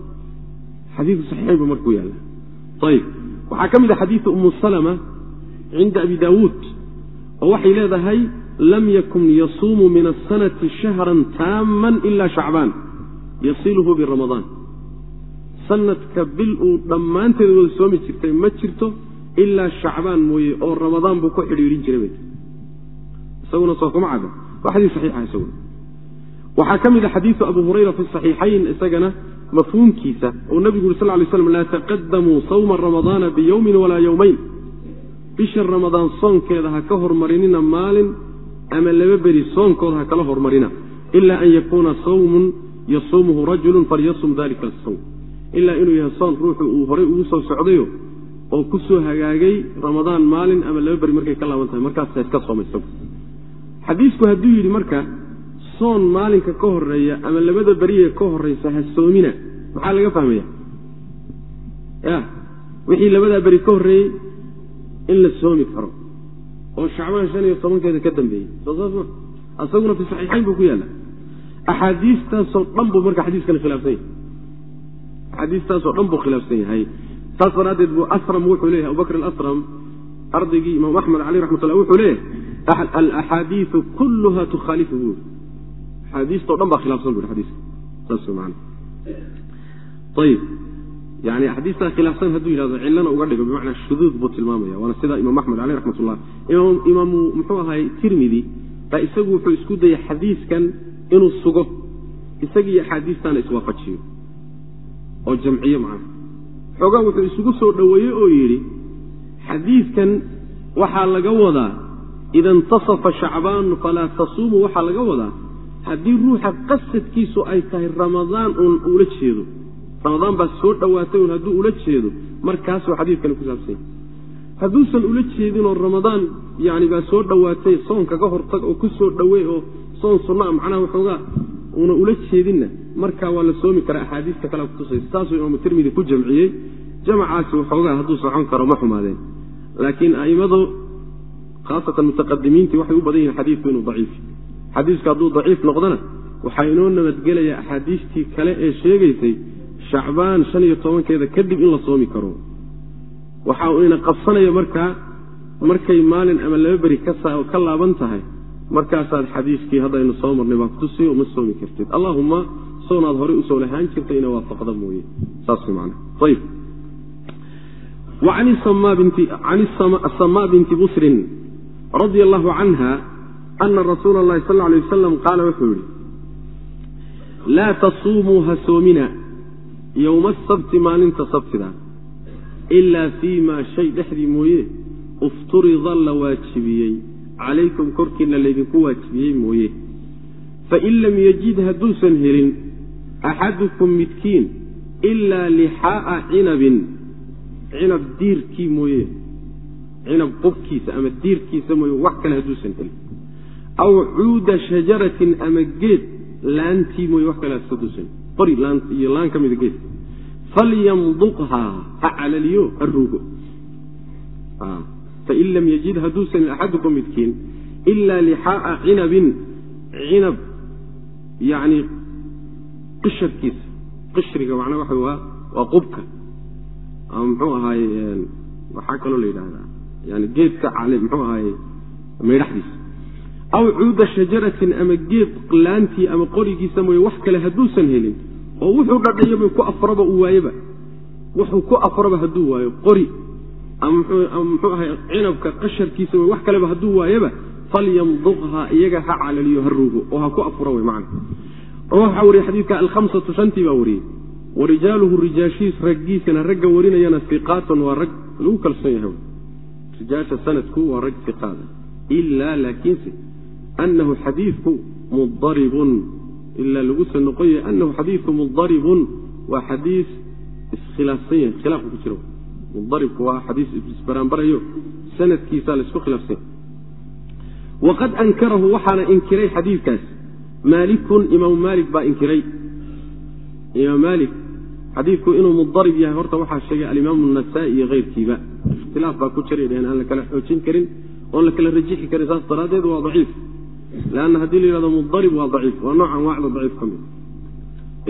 S1: xadiiku saxiixayn buu marka ku yaalla ayib. Waxaa ka mid a xadiidu umu salama cinda abi daawuud oo waxay leedahay lam yakun yasuumu min asanati shahran taamman ila shacbaan yasiluhu biramadaan sanadka bil uu dhammaanteed wada soomi jirtay ma jirto ilaa shacbaan mooye oo ramadaan buu ku xidhiidhin jiray isaguna soo kuma cadda waa xadiis saxiixa isaguna. Waxaa ka mid a xadiidu abu hurayra fi saxiixayn isagana mafhuumkiisa uu nabigu yuri sal lay slam laa taqadamuu sawma ramadaana biyowmin walaa yowmayn bisha ramadaan soonkeeda ha ka hormarinina maalin ama laba beri soonkooda ha kala hormarina ila an yakuuna sawmun yasuumuhu rajulun falyasum dalika asawm ilaa inuu yahay soon ruuxu uu horay ugu soo socdayo oo ku soo hagaagay ramadaan maalin ama laba beri markay ka laaban tahay. Markaasa iska sooma xadiisku hadduu yidhi marka soon maalinka ka horreeya ama labada beriye ka horeysa ha soomina. Maxaa laga fahmaya ya wixii labadaa beri ka horreeyey in la soomi karo oo shacbaan shan iyo tobankeeda ka dambeeyey soo saas ma? Asaguna fi saxiixayn buu ku yaalla axaadiistaasoo dhan buu marka xadiiskani khilaafsan yahay. Axaadiistaasoo dhan buu khilaafsan yahay saas daraaddeed buu asram wuxuu leeyahay abubakr alasram ardaygii imaam axmed caleyh raxmat ullah wuxuu leeyahay alaxaadiiu kulluha tukhaalifu buu axaadiistao dhan baa khilaafsan bu xadiiska saas man ayib yani axaadiistaa khilaafsan hadduu yidhahdo cillana uga dhigo bimacnaa shuduud buu tilmaamaya waana sida imaam axmed caleyh raxmat ullah imaamu muxuu ahay tirmidi baa isagu wuxuu isku dayay xadiiskan inuu sugo isagiiyo axaadiistaana iswaafajiyo oo jamciyo macnaha xoogaa wuxuu isugu soo dhoweeyey oo yidhi xadiidkan waxaa laga wadaa ida intasafa shacbaanu falaa tasuumu waxaa laga wadaa haddii ruuxa qasadkiisu ay tahay ramadaan uun ula jeedo. Ramadaan baa soo dhowaatay un hadduu ula jeedo markaasuu xadiidkani ku saabsan yahy hadduusan ula jeedinoo ramadaan yani baa soo dhowaatay soon kaga hortag oo ku soo dhowey oo soon sunnaa macnaha waxoogaa una ula jeedinna markaa waa la soomi karaa axaadiista kale kutusaysa saasuu imaamu tirmidi ku jamciyey. Jamacaasi waxoogaa hadduu socon karo ma xumaadeen. Laakiin a'immadu khaasatan mutaqadimiintii waxay u badan yihiin xadiidku inuu daciif. Xadiisku hadduu daciif noqdona waxaa inoo nabadgelaya axaadiistii kale ee sheegaysay shacbaan shan iyo tobankeeda kadib in la soomi karo. Waxa uu ina qabsanaya markaa markay maalin ama laba beri ka laaban tahay markaasaad xadiiskii haddaynu soo marnay baa kutusiyo ma soomi kartid. Allahuma soonaad horey u soo lahaan jirta ina waafaqda mooye. Saas man ayb can asamaa binti busrin radia allahu canha ana rasuula اllahi sal lay wasalam qaala wuxuu yihi laa tasuumuu ha soomina yowma asabti maalinta sabtida ilaa fii ma shay dhexdii mooye. Ifturida la waajibiyey calaykum korkiina laydinku waajibiyey mooye fain lam yajid hadduusan helin axadukum midkiin ilaa lixaa'a cinabin cinab diirkii mooye cinab qubkiisa ama diirkiisa mooye wax kale hadduusan helin aw cuuda shajaratin ama geed laantii mooye wax kale hadduusan qori iyo laan ka mida geed falyamduqhaa ha calaliyo ha ruugo fain lam yajid hadduusan axadukum midkiin ilaa lixaa'a cinabin cinab yani qisharkiisa. Qishriga macnaa waxa waa waa qubka. Ama muxuu ahaaye waxaa kaloo la yidhaahdaa yani geedka cale muxuu ahaaye maydhaxdiisa aw cuuda shajaratin ama geed laantii ama qorigiisa mooye wax kale hadduusan helin oo wuxuu dhadhayaba ku afraba uu waayeba wuxuu ku afraba hadduu waayo qori muxuu ahay cinabka qasharkiisa wey wax kaleba hadduu waayaba falyamduqha iyaga ha calaliyo ha ruugo oo ha ku afuro wey macna waxaa wariyey xadiidka alhamsatu shantii baa wariyey warijaaluhu rijaashiis raggiisana ragga warinayana iqaatun waa rag lagu kalsoon yahay. Rijaasha sanadku waa rag iqaada ilaa laakiinse anahu xadiidku mudaribun ilaa lagusa noqon yahay anahu xadiidku mudaribun waa xadiis iskhilaafsan yahay khilaafka ku jira mudaribku waa xadiis isbaraanbarayo sanadkiisaa la isku khilaafsan. Yahay waqad ankarahu waxaana inkiray xadiidkaas. Maalikun imaamu maalik baa inkiray. Imaam maalik xadiidku inuu mudarib yahay horta waxaa sheegay alimaamu nasaa-i iyo keyrkiiba ikhtilaaf baa ku jiray dheheen aan la kala xoojin karin oon la kala rajixi karin saas daraaddeed waa daciif. Leanna haddii la yidhahdo mudarib waa daciif waa nooc anwaacda daciif ka mid.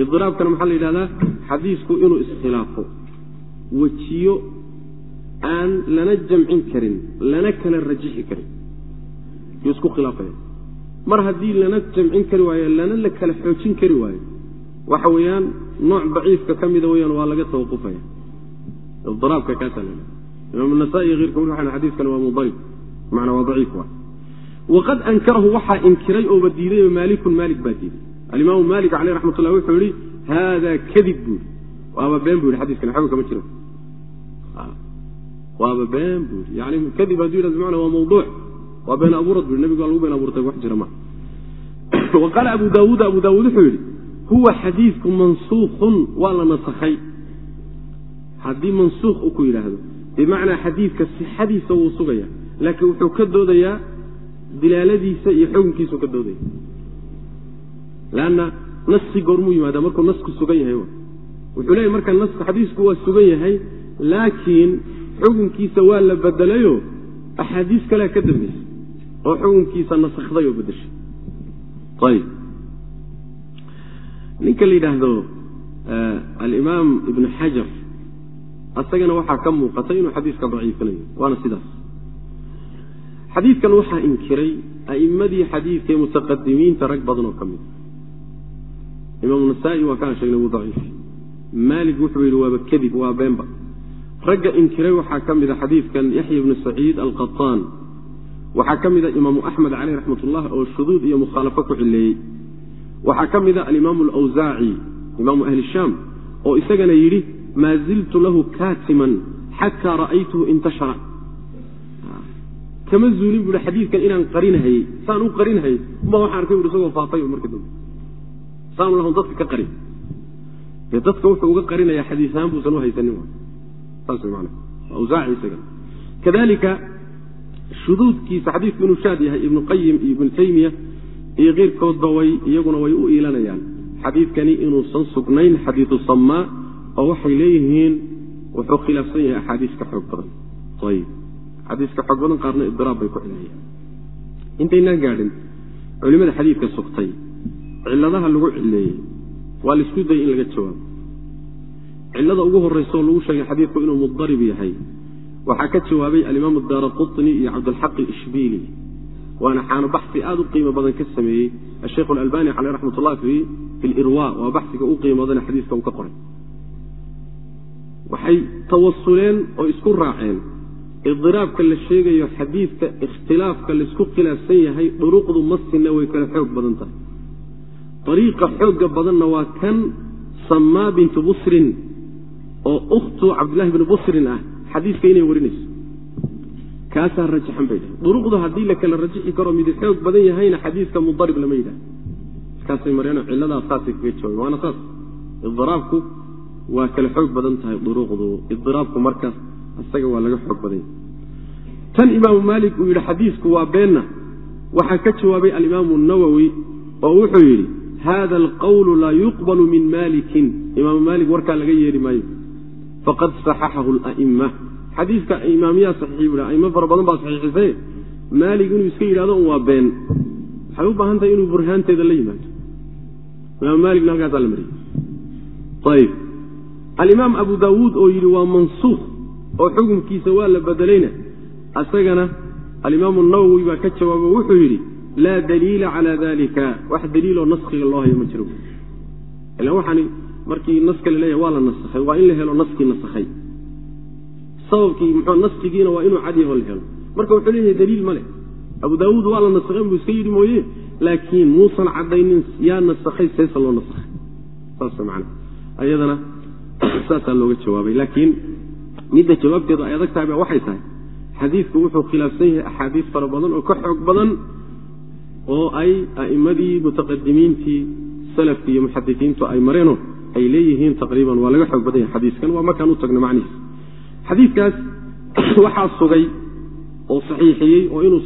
S1: Idiraabkana maxaa la yidhahdaa? Xadiisku inuu iskhilaafo wejiyo aan lana jamcin karin lana kala rajixi karin. Yuu isku khilaafaya. Mar haddii lana jamcin kari waayo lana la kala xoojin kari waayo waxa weeyaan nooc daciifka ka mida weyaan waa laga tawaqufaya. Idiraabka kaasaa la imaam nasaa-i iyo keyrka xadiiskan waa mudarib macnaa waa daciif waa. Waqad ankarahu waxaa inkiray ooba diiday maalikun maalik baa diiday. Alimaamu maalik caleyh raxmat wuxuu yihi haadaa kadib buui waaba been bu yidhi xadiiskan xaga kama jiro waaba been bu yidhi. Yani kadib hadduu yidhahdo bimacna waa mawduuc. Waa been abuurad bu yidhi. Nebigu waa lagu been abuurtay wax jira ma. Wa qaala abu daawuud abu daawuud wuxuu yidhi huwa xadiidku mansuukhun waa la nasakhay. Haddii mansuukh u ku yidhaahdo bimacnaa xadiidka sixadiisa wuu sugaya laakiin wuxuu ka doodayaa dilaaladiisa iyo xukunkiisuu ka doodaya. Lanna naski goormuu yimaada markuu nasku sugan yahay wuxuu leeyahy marka nasku xadiisku waa sugan yahay laakiin xukunkiisa waa la bedelayo axaadiis kalea ka dambaysa oo xukunkiisa nasakhday oo bedeshay. Ayib. Ninka la yidhaahdo alimaam ibnu xajar asagana waxaa ka muuqatay inuu xadiiska daciifinayo waana sidaas. Xadiidkan waxaa inkiray a'immadii xadiidka ee mutaqadimiinta rag badan oo ka mid imaam nasaa-i waa kaan sheegnay wuu daciif maalik wuxuu yidhi waaba kadib waa beenba ragga inkiray waxaa ka mida xadiidkan yaxya ibnu saciid alqataan waxaa ka mida imaamu axmed caleyh raxmat ullah oo shuduud iyo mukhaalafo ku cileeyey waxaa ka mida alimaamu alawsaaci imaamu ahli shaam oo isagana yidhi maa ziltu lahu kaatiman xataa ra'aytuhu intashara. Kama zuulin buui xadiidkan inaan qarinhayey saan u qarinhayey uma waxaan arkay bui isagoo faafay markii dambe. Saan lahun dadka ka qarin. Dadka wuxuu uga qarinaya xadiisahaan buusan u haysanin kadalika shuduudkiisa xadiidku inuu shaad yahay ibnu qayim iyo ibnu taymiya iyo keyrkoodba way iyaguna way u iilanayaan. Xadiidkani inuusan sugnayn xadiidu samaa oo waxay leeyihiin wuxuu khilaafsan yahay axaadiis xoog badan. Ayib. Xadiis ka xoog badan qaarna ibdiraab bay ku cilayaan intaynaan gaadhin culimada xadiidka sugtay cilladaha lagu cileeyey waa la isku dayay in laga jawaabo cillada ugu horraysaoo lagu sheegay xadiidku inuu mudarib yahay. Waxaa ka jawaabay alimaamu daara qutni iyo cabdulxaq ishbiili. Waana xaano baxi aada u qiimo badan ka sameeyey. Asheikhu alalbani caleyh raxmat ullah fi lirwa waa baxiga u qiimo badane xadiiska uu ka qoray. Waxay tawasuleen oo isku raaceen idiraabka la sheegayo xadiidka ikhtilaafka la isku khilaafsan yahay duruqdu masina way kala xoog badan tahay. Ariiqa xooga badanna waa kan samaa bintu busrin oo ukhtu cabdillahi bni busrin ah xadiiska inay warinayso. Kaasaa rajaxan bay dhahay duruqdu haddii la kala rajixi karo mid xoog badan yahayna xadiiska mudarib lama yidhaha markaasay mareeno cilladaas saasay kaga jawaabeen. Waana saas. Idiraabku waa kala xoog badan tahay duruqdu. Idiraabku marka isaga waa laga xoog badan yahay. Tan imaamu maalik uu yidhi xadiisku waa beenna. Waxaa ka jawaabay alimaamu nawowi oo wuxuu yidhi hada alqawlu laa yuqbalu min malikin imaamu maalik warkaa laga yeeri maayo faqad saxaxahu la'ima xadiiska imaamiyaa saxiixi bu aimo fara badan baa saxiixisay. Maalik inuu iska yidhahdo un waa been. Waxay u baahan tahay inuu burhaanteeda la yimaado. Imaamu maaligna halkaasaa la mariyey ayib. Alimaam abu daawuud oo yidhi waa mansuukh oo xukunkiisa waa la bedelayna. Asagana alimaamu nawowi baa ka jawaabo wuxuu yidhi laa daliila cala dalika wax daliiloo naskiga loo hayo ma jiro markii naska la leeyahay waa la nasakhay waa in la helo naskii nasakhay sababkii mxuu naskigiina waa inuu cadyaho la helo. Marka wuxuu leeyahay daliil ma leh. Abu daawuud waa la nasakhay buu iska yidhi mooye laakiin muusan caddaynin yaa nasakhay seesa loo nasakhay saas man ayadana saasaa looga jawaabay. Laakiin midda jawaabteedu ay adag tahay ba waxay tahay. Xadiidku wuxuu khilaafsan yahay axaadiis fara badan oo ka xoog badan oo ay a'immadii mutaqadimiintii salafkii iyo muxadisiintu ay mareeno ay leeyihiin taqriiban waa laga xoog badan yahay xadiiskan waa markaan u tagno macnihiis xadiidkaas waxaa sugay oo saxiixiyey oo inuu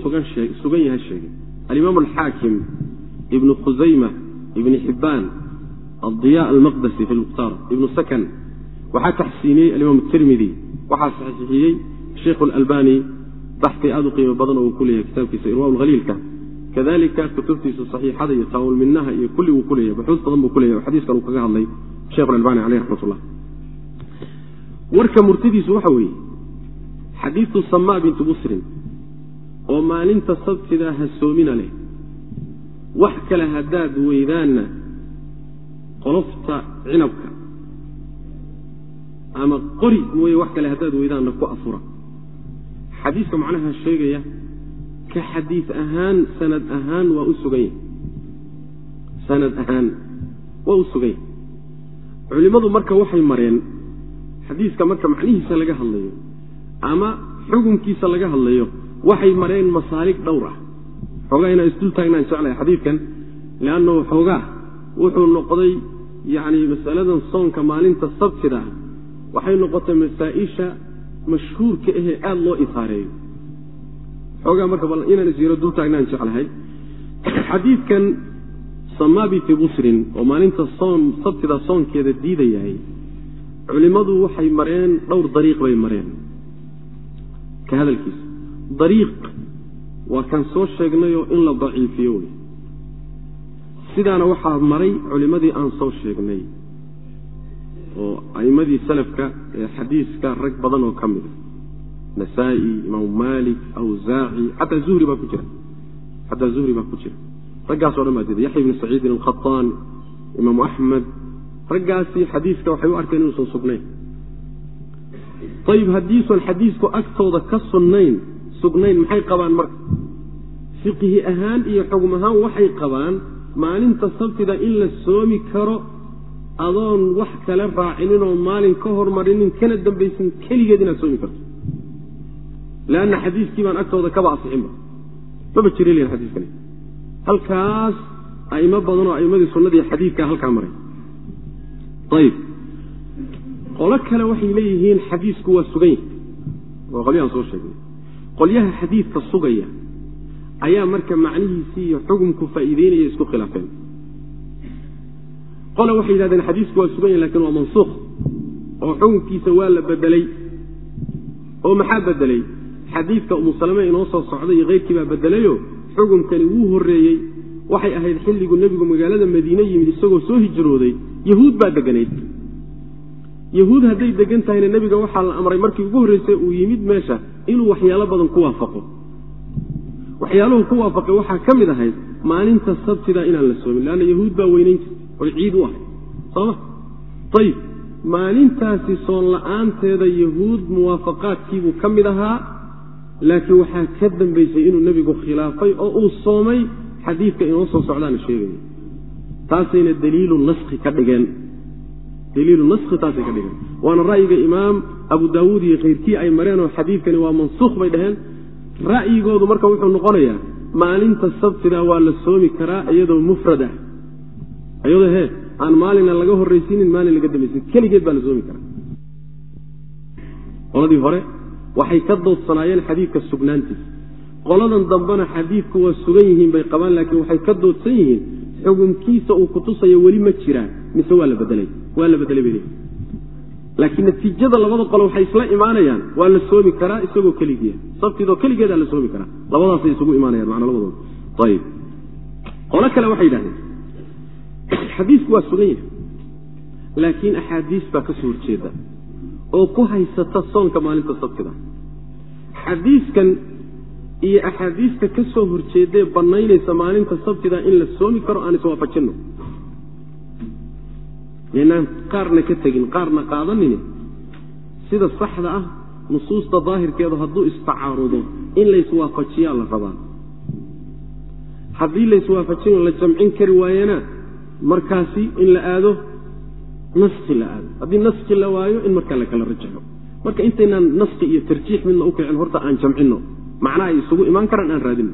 S1: sugan yahay sheegay. Alimaam alxaakim ibnu khusayma ibni xibbaan adiya almaqdasi fi lmukhtaar ibnu sakan waxaa taxsiiniyey alimaam tirmidi waxaa saxiixiyey sheikhu alalbani baxi aada u qiimo badan oo uu ku kitaabkiisa irwa haliilka kadalika kutubtiisa saxiixada iyo taawulminaha iyo kulli uu ku leeyahay badan buu ku leyahy o xadiiskan uu kaga hadlay sheikhu albani caleyh raxmat ullah warka murtidiisu waxa weeye xadiidu samaa bintu busrin oo maalinta sabtida hasoomina leh wax kale haddaad weydaanna qolofta cinabka ama qori mooye wax kale haddaad weydaanna ku afura. Xadiiska macnaha sheegaya ka xadiis ahaan sanad ahaan waa u sugan yahay sanad ahaan waa u sugan yahay culimmadu marka waxay mareen xadiiska marka macnihiisa laga hadlayo ama xukunkiisa laga hadlayo waxay mareen masaalig dhowr ah. Xoogaa inaan isdul taagnaan jeclahay xadiidkan leannahu xoogaa wuxuu noqday yacni masaladan soonka maalinta sabtida ah. Waxay noqotay masaa-isha mashhuurka ahee aada loo isaareeyo. Xoogaa marka bal inaan isyaro dul taagnaan jeclahay. Xadiidkan samaabi fi busrin oo maalinta soon sabtida soonkeeda diidayahay. Culimmadu waxay mareen dhowr dariiq bay mareen. Ka hadalkiisa dariiq waa kan soo sheegnayoo in la daciifiyo wey. Sidaana waxaa maray culimmadii aan soo sheegnay oo a'immadii salafka ee xadiiska rag badan oo ka mid a nasaa-i imaamu maalik awsaaci xataa zuhri baa ku jira. Xataa zuhri baa ku jira raggaaso dhan baa diiday. Yaxya ibnu saciidin alkhataan imaamu axmed. Raggaasi xadiiska waxay u arkeen inuusan sugnayn. Ayib haddiisan xadiisku agtooda ka sunnayn sugnayn maxay qabaan marka? Fiqhi ahaan iyo xugum ahaan waxay qabaan maalinta sabtida in la soomi karo adoon wax kale raacininoo maalin ka hormarinin kana dambaysin keligeed inaad soomi karto. Leanna xadiiskii baan agtooda kaba asixinba maba jiraln xadiiskani halkaas a'imo badan oo a'immadii sunnadii xadiidkaa halkaa maray. Ayib qolo kale waxay leeyihiin xadiisku waa sugan yahay waa qolyahaan soo sheegnay. Qolyaha xadiidka sugaya ayaa marka macnihiisii iyo xukumku faa'iideynaya isku khilaafeen. Qole waxay yidhahdeen xadiisku waa sugan yahy laakiin waa mansuukh. Oo xukunkiisa waa la bedelay. Oo maxaa bedelay? Xadiidka umusalame inoo soo socday iyo keyrkii baa bedelayo xukumkani wuu horreeyey. Waxay ahayd xilligu nebigu magaalada madiine yimid isagoo soo hijrooday. Yahuud baa deganayd. Yahuud hadday degan tahayna nebiga waxaa la amray markii ugu horreysay uu yimid meesha inuu waxyaalo badan ku waafaqo. Waxyaaluhu ku waafaqay waxaa ka mid ahayd maalinta sabtida inaan la soomin leanna yahuud baa weynayn jirtay oy ciid u ahay. Sooma ayib maalintaasi soon la'aanteeda yahuud muwaafaqaadkiibuu ka mid ahaa laakiin waxaa ka dambaysay inuu nebigu khilaafay oo uu soomay xadiidka inoo soo socdaana sheegaya taasayna daliilu naski ka dhigeen. Daliilu naski taasay ka dhigeen. Waana ra'yiga imaam abu daawuud iyo khayrkii ay mareen oo xadiidkani waa mansuukh bay dhaheen. Ra'yigoodu marka wuxuu noqonayaa maalinta sabtida waa la soomi karaa iyadoo mufrad ah. Iyadoo he aan maalina laga horraysiinin maalin laga dambaysin keligeed baa la soomi karaa. Qoladii hore waxay ka doodsanaayeen xadiidka sugnaantiisa qoladan dambena xadiidku waa sugan yihiin bay qabaan laakiin waxay ka doodsan yihiin xukumkiisa uu kutusayo weli ma jiraa mise waa la bedelay? Waa la bedelay bay laakiin natiijada labada qole waxay isla imaanayaan waa la soomi karaa isagoo keligiia sabtidoo keligeedaa la soomi karaa. Labadaasay isugu imaanayaan macna labadooda ayib qolo kale waxay yidhahdeen xadiisku waa sugan yahay laakiin axaadiis baa ka soo horjeeda oo ku haysata soonka maalinta sabtida xadiiskan iyo axaadiista ka soo horjeedee bannaynaysa maalinta sabtida in la soomi karo aan iswaafajinno inaan qaarna ka tegin qaarna qaadanin sida saxda ah nusuusta daahirkeedu hadduu istacaarudo in layswaafajiyaa la rabaa. Haddii layswaafajinoo la jamcin kari waayana markaasi in la aado naski la aado haddii naski la waayo in markaa la kala rajaxo. Marka intaynaan naski iyo tarjiix midna u kicin horta aan jamcinno. Macnaha ay isugu imaan karaan aan raadino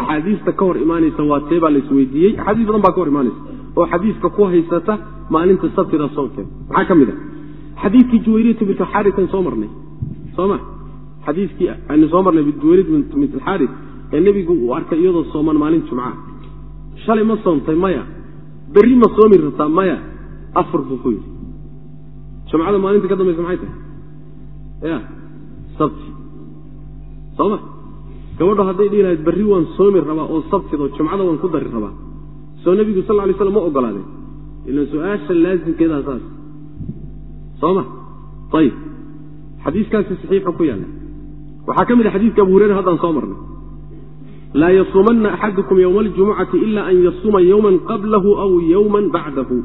S1: axaadiista ka hor imaanaysa waa tee baa laisweydiiyey axaadiis badan baa ka hor imaanaysa. Oo xadiiska ku haysata maalinta sabtida soonkeeda maxaa ka mid a xadiidkii juwayriyatu bint xaarisan soo marnay. Soo ma? Xadiiskii aynu soo marnay juwayriyat bint alxaaris ee nebigu uu arkay iyadoo sooman maalin jumca. Shalay ma soontay maya. Berri ma soomi rabtaa maya afar buu ku yidhi. Jumcada maalinta ka dambaysa maxay tahay? Ya sabti. Soo ma gabadho hadday dhihi lahayd berri waan soomi rabaa oo sabtidoo jumcada waan ku dari rabaa. Soo nebigu sal lay slam ma ogolaadeen. Ilan su'aasha laasimkeedaa saas. Soo ma ayib xadiiskaasi saxiixu ku yaalla. Waxaa ka mid a xadiiska abu hureyre haddaan soo marnay. Laa yasuumanna axadukum yowma aljumucati ila an yasuuma yowman qablahu aw yowman bacdahu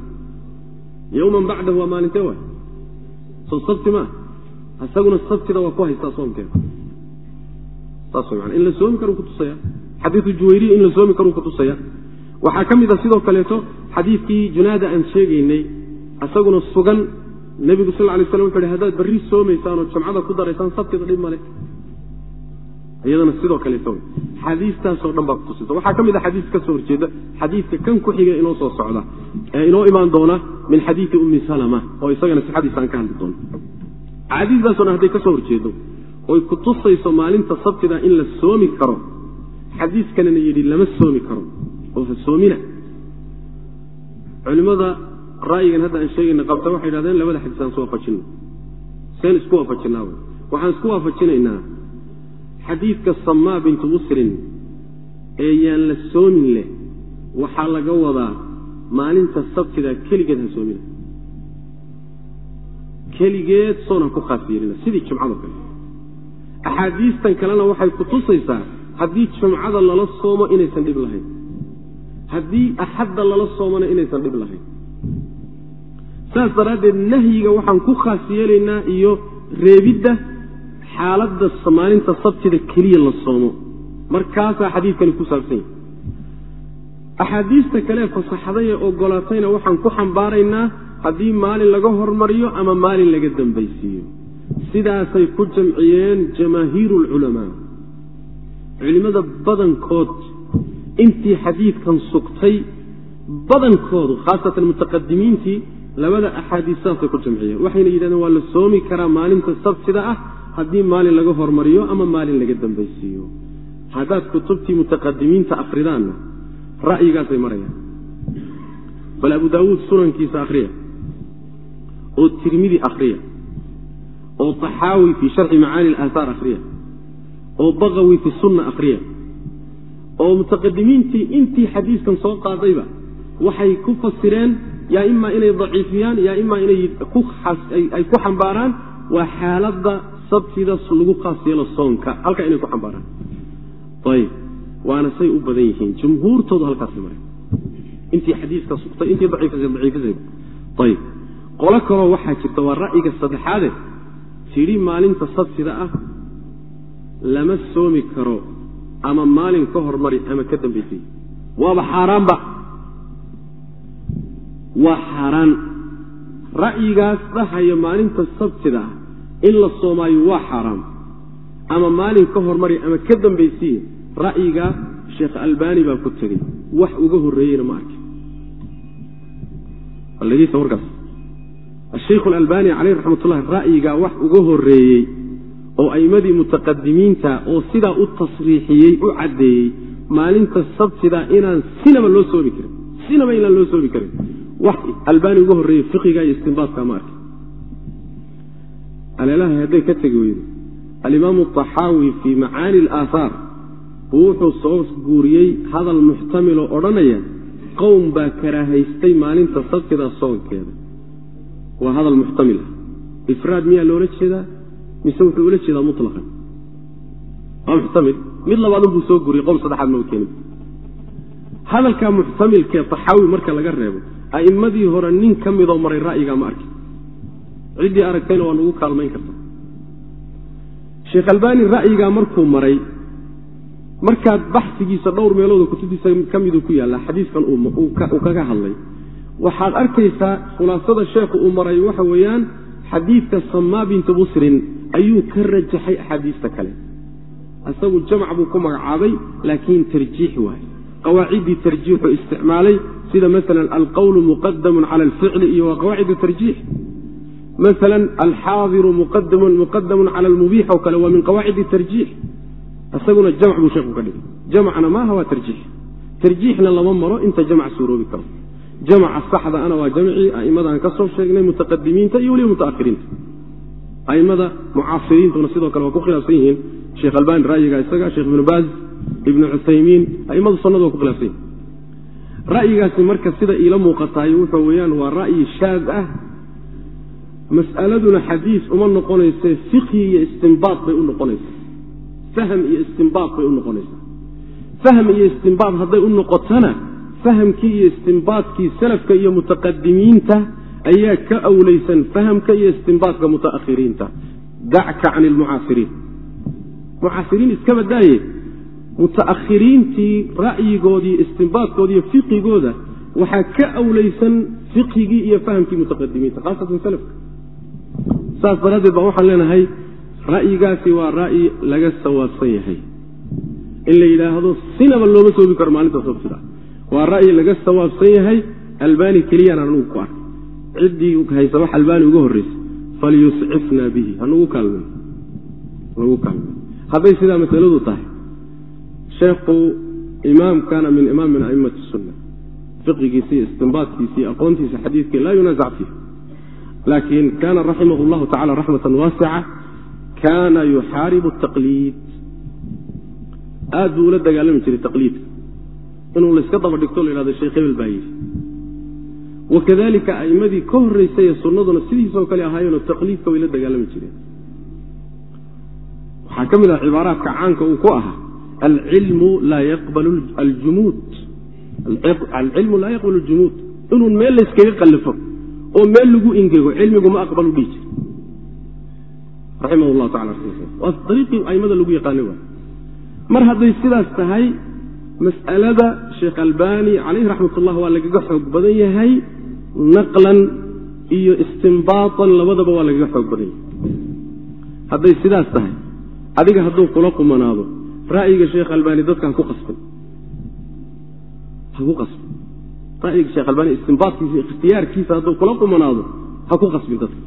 S1: yowman bacdahu waa maalintee waay soo sabti maa isaguna sabtida waa ku haystaa soomkeeda saas mana in la soomi karuu kutusaya xadiidu juwayriya in la soomi karuu kutusaya waxaa ka mid a sidoo kaleeto xadiidkii junaada aan sheegaynay isaguna sugan nebigu sal lay slam wuxu hi haddaad barri soomaysaan oo jumcada ku daraysaan sabtida dhib male iyadana sidoo kaleeta wey xadiistaasoo dhan baa kutusisa waxaa ka mid a xadiis ka soo horjeeda xadiidka kan ku xiga inoo soo socda ee inoo imaan doona min xadiidi ummi salama oo isagana sixadiisa aan ka hadli doono axaadiisdaasoo dhan hadday ka soo horjeedo oy kutusayso maalinta sabtida in la soomi karo. Xadiiskanana yidhi lama soomi karo. Oo ha soomina. Culimmada ra'yigan hadda aan sheegayna qabta waxay yidhahdeen labada xadiis aan is waafajino seen isku waafajinaa waxaan isku waafajinaynaa xadiidka samaa bintu musrin ee yaan la soomin leh waxaa laga wadaa maalinta sabtida keligeed ha soomina keligeed soonaan ku khaas yeelina sidii jumcado kale. Axaadiistan kalena waxay kutusaysaa haddii jumcada lala soomo inaysan dhib lahayn. Haddii axadda lala soomona inaysan dhib lahayn. Saas daraaddeed nahyiga waxaan ku khaas yeelaynaa iyo reebidda xaaladda maalinta sabtida keliya la soomo. Markaasaa xadiidkani ku saabsan yahay. Axaadiista kalee fasaxday ee ogolaatayna waxaan ku xambaaraynaa haddii maalin laga hormariyo ama maalin laga dambaysiiyo. Sidaasay ku jamciyeen jamaahiiru alculamaa culimmada badankood intii xadiidkan sugtay badankoodu khaasatan mutaqadimiintii labada axaadiis saasay ku jamciyeen. Waxayna yidhahdeen waa la soomi karaa maalinta sabtida ah haddii maalin laga hormariyo ama maalin laga dambaysiiyo. Haddaad kutubtii mutaqadimiinta akridaanna ra'yigaasay marayaan. Bal abu daawuud sunankiisa akhriya oo tirmidi akhriya oo taxaawi fii sharxi macaani alaahaar akhriya oo baqawi fi sunna akhriya oo mutaqadimiintii intii xadiiskan soo qaadayba waxay ku fasireen yaa imaa inay daciifiyaan yaa imaa inay ay ku xambaaraan waa xaaladda sabtida lagu khaas yeelo soonka halkaa inay ku xambaaraan. Ayb waana say u badan yihiin. Jumhuurtoodu halkaasi mare intii xadiiska sugtay intii daciifisay daciifisay ayb qolo kaloo waxaa jirta waa ra'yiga saddexaade. Tidhi maalinta sabtida ah lama soomi karo ama maalin ka hormari ama ka dambaysay waaba xaaraanba. Waa xaaraan. Ra'yigaas dhahaya maalinta sabtida ah in la soomaayo waa xaaraam ama maalin ka hormari ama ka dambaysiye ra'yigaa sheekh albani baa ku tegey wax uga horreeyeyna ma arkin. Ashaykhu alalbani caleyh raxmatullahi ra'yigaa wax uga horreeyey oo a'imadii mutaqadimiinta oo sidaa u tasriixiyey u caddeeyey maalinta sabtida inaan sinaba loo soomi karin. Sinaba inaan loo soomi karin. Wax albani uga horreeyey fiqiga iyo istinbaadka ma arkin aleelahay hadday ka tegi weydo. Alimaamu taxaawi fii macaani alaahaar buu wuxuu soo guuriyey hadal muxtamiloo odhanaya qowm baa karaahaystay maalinta sabtida soonkeeda. Waa hadal muxtamil ah. Ifraad miyaa loola jeedaa? Mise wuxuu ula jeedaa mutlaqan? Waa muxtamil. Mid labaadun buu soo guuriyey qowl saddexaad maba keenin hadalkaa muxtamilkee taxaawi marka laga reebo a'immadii hore nin ka midoo maray ra'yigaa ma arkin ciddii aragtayna waa nagu kaalmayn karta sheekh albaani ra'yigaa markuu maray markaad baxsigiisa dhowr meelooda kutubtiisa ka miduu ku yaallaa xadiiskan uu kaga hadlay. Waxaad arkaysaa khulaasada sheekhu uu maray waxa weeyaan xadiidka samaa binti busrin ayuu ka rajaxay axaadiista kale. Isagu jamc buu ku magacaabay laakiin tarjiix waay. Qawaaciddii tarjiixu isticmaalay sida maalan alqowlu muqadamun cala alficli iyo waa qawaacidu tarjiix maala alxaadiru muqadamun cala almubiix oo kale waa min qawaacidi tarjiix isaguna jamc buu sheekhu ka dhigay. Jamcna maaha waa tarjiix tarjiixna lama maro inta jamc suuroobi karo. Jamca saxda ana waa jamcii a'imadaan ka soo sheegnay mutaqadimiinta iyo weliba mutaahiriinta a'immada mucaasiriintuna sidoo kale waa ku khilaafsan yihiin. Sheekh albani ra'yiga isaga sheekh ibnu baaz ibnu cuthaymiin a'immadu sunnadu waa ku khilafsan yihiin ra'yigaasi marka sida iila muuqataay wuxuu weeyaan waa ra'yi shaad ah mas'aladuna xadiis uma noqonayse fiqhi iyo istimbaad bay u noqonaysaa fahm iyo istimbaad bay u noqonaysaa fahm iyo istimbaad hadday u noqotona fahamkii iyo istimbaadkii salafka iyo mutaqadimiinta ayaa ka awlaysan fahamka iyo istimbaadka mutaakhiriinta. Dacka can ilmucaasiriin mucaasiriin iska badaaye muta'akhiriintii ra'yigoodii istimbaadkooda iyo fiqigooda waxaa ka awlaysan fiqhigii iyo fahamkii mutaqadimiinta khaasatan salafka saas daraaddeed baa waxaan leenahay ra'yigaasi waa ra'yi laga sawaabsan yahay. In la yidhaahdo sinaba looma soobi karo maalinta sabtida waa ra'yi laga sawaabsan yahay albani keliyaan anugu ku arkay ciddii haysa wax albaani uga horreysa. Falyuscifna bihi hanugu kaalme nagu kaalme hadday sidaa masaladu tahay sheekhu imaamkana min imaam min a'immati sunna istinbaadkiisa iyo aqoontiisa xadiidkii laa yunaasac fiih laakin kana raximah llahu tacala raxmatan waasica kana yuxaaribu taqliid. Aad buu ula dagaalami jiray taqliidka. Inuu layska daba dhigto la yhahdo sheekh hebel baa yidhi. Wakadalika a'immadii ka horreysay ee sunnaduna sidiisoo kale ahaayeenoo taqliidka way la dagaalami jireen. Waxaa ka mid ah cibaaraadka caanka uu ku ahaa alcilmu laa yaqbalu aljumuud. Inuun meel layskaga qallifo oo meel lagu ingego cilmigu ma aqbalu dhihi jir raximah llahu tacala waa dariiqii aimada lagu yaqaana waay. Mar hadday sidaas tahay mas'alada sheekh albani calayhi raxmat ullah waa lagaga xoog badan yahay naqlan iyo istimbaatan labadaba waa lagaga xoog badan yahay. Hadday sidaas tahay adiga hadduu kula qumanaado ra'yiga sheekh albani dadka haku qasbin. Haku qasbin ra'yiga sheekh albani istimbaadkiisa ikhtiyaarkiisa hadduu kula qumanaado ha ku qasbin dadka.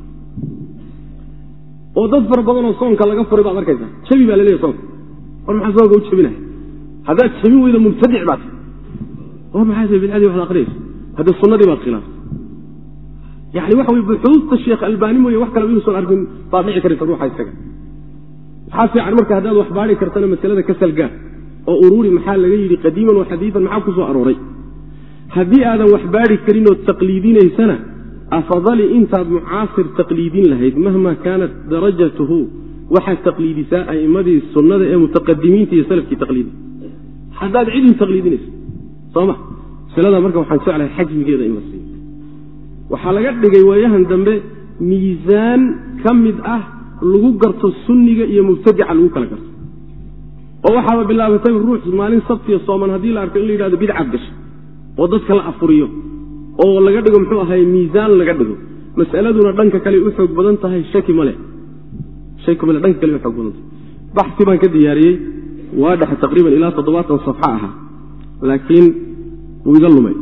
S1: Oo dad fara badanoo soonka laga furay baad arkaysaa jabi baa laleeyahy soonka. War maxaa soonka u jabinaya haddaad jabin weyda mubtadic baad war maxaa bidcadii waxad aqriyaysa hadda sunnadii baad khilaaftay yani waxa wey buxuusta sheekh albani mooye wax kalaba inuusan arkin baad dhici karaysa ruuxa isaga. Waxaa fiican marka haddaad wax baari kartana masalada ka salgaa oo uruuri maxaa laga yidhi qadiiman wa xadiidan maxaa ku soo arooray haddii aadan wax baari karin ood taqliidinaysana afadali intaad mucaasir taqliidin lahayd mahma kaanat darajatuhu. Waxaad taqliidisaa a'immadii sunnada ee mutaqadimiinta iyo salafkii taqliidi. Haddaad cidin taqliidinaysa sooma masalada marka waxaan jeclahay xajmigeeda in la siiyo. Waxaa laga dhigay waayahan dambe miisaan ka mid ah lagu garto sunniga iyo mubtadica lagu kala garto. Oo waxaaba bilaabatay ruux maalin sabtiya sooman haddii la arko in la yidhahdo bidcaad gashay oo dadka la afuriyo oo laga dhigo muxuu ahay miisaan laga dhigo. Mas'aladuna dhanka kale u xoog badan tahay shaki male shaki male dhanka kale u xoog badan tahay. Baxsi baan ka diyaariyey waa dhexe taqriiban ilaa toddobaatan safxa ahaa laakiin wuu iga lumay.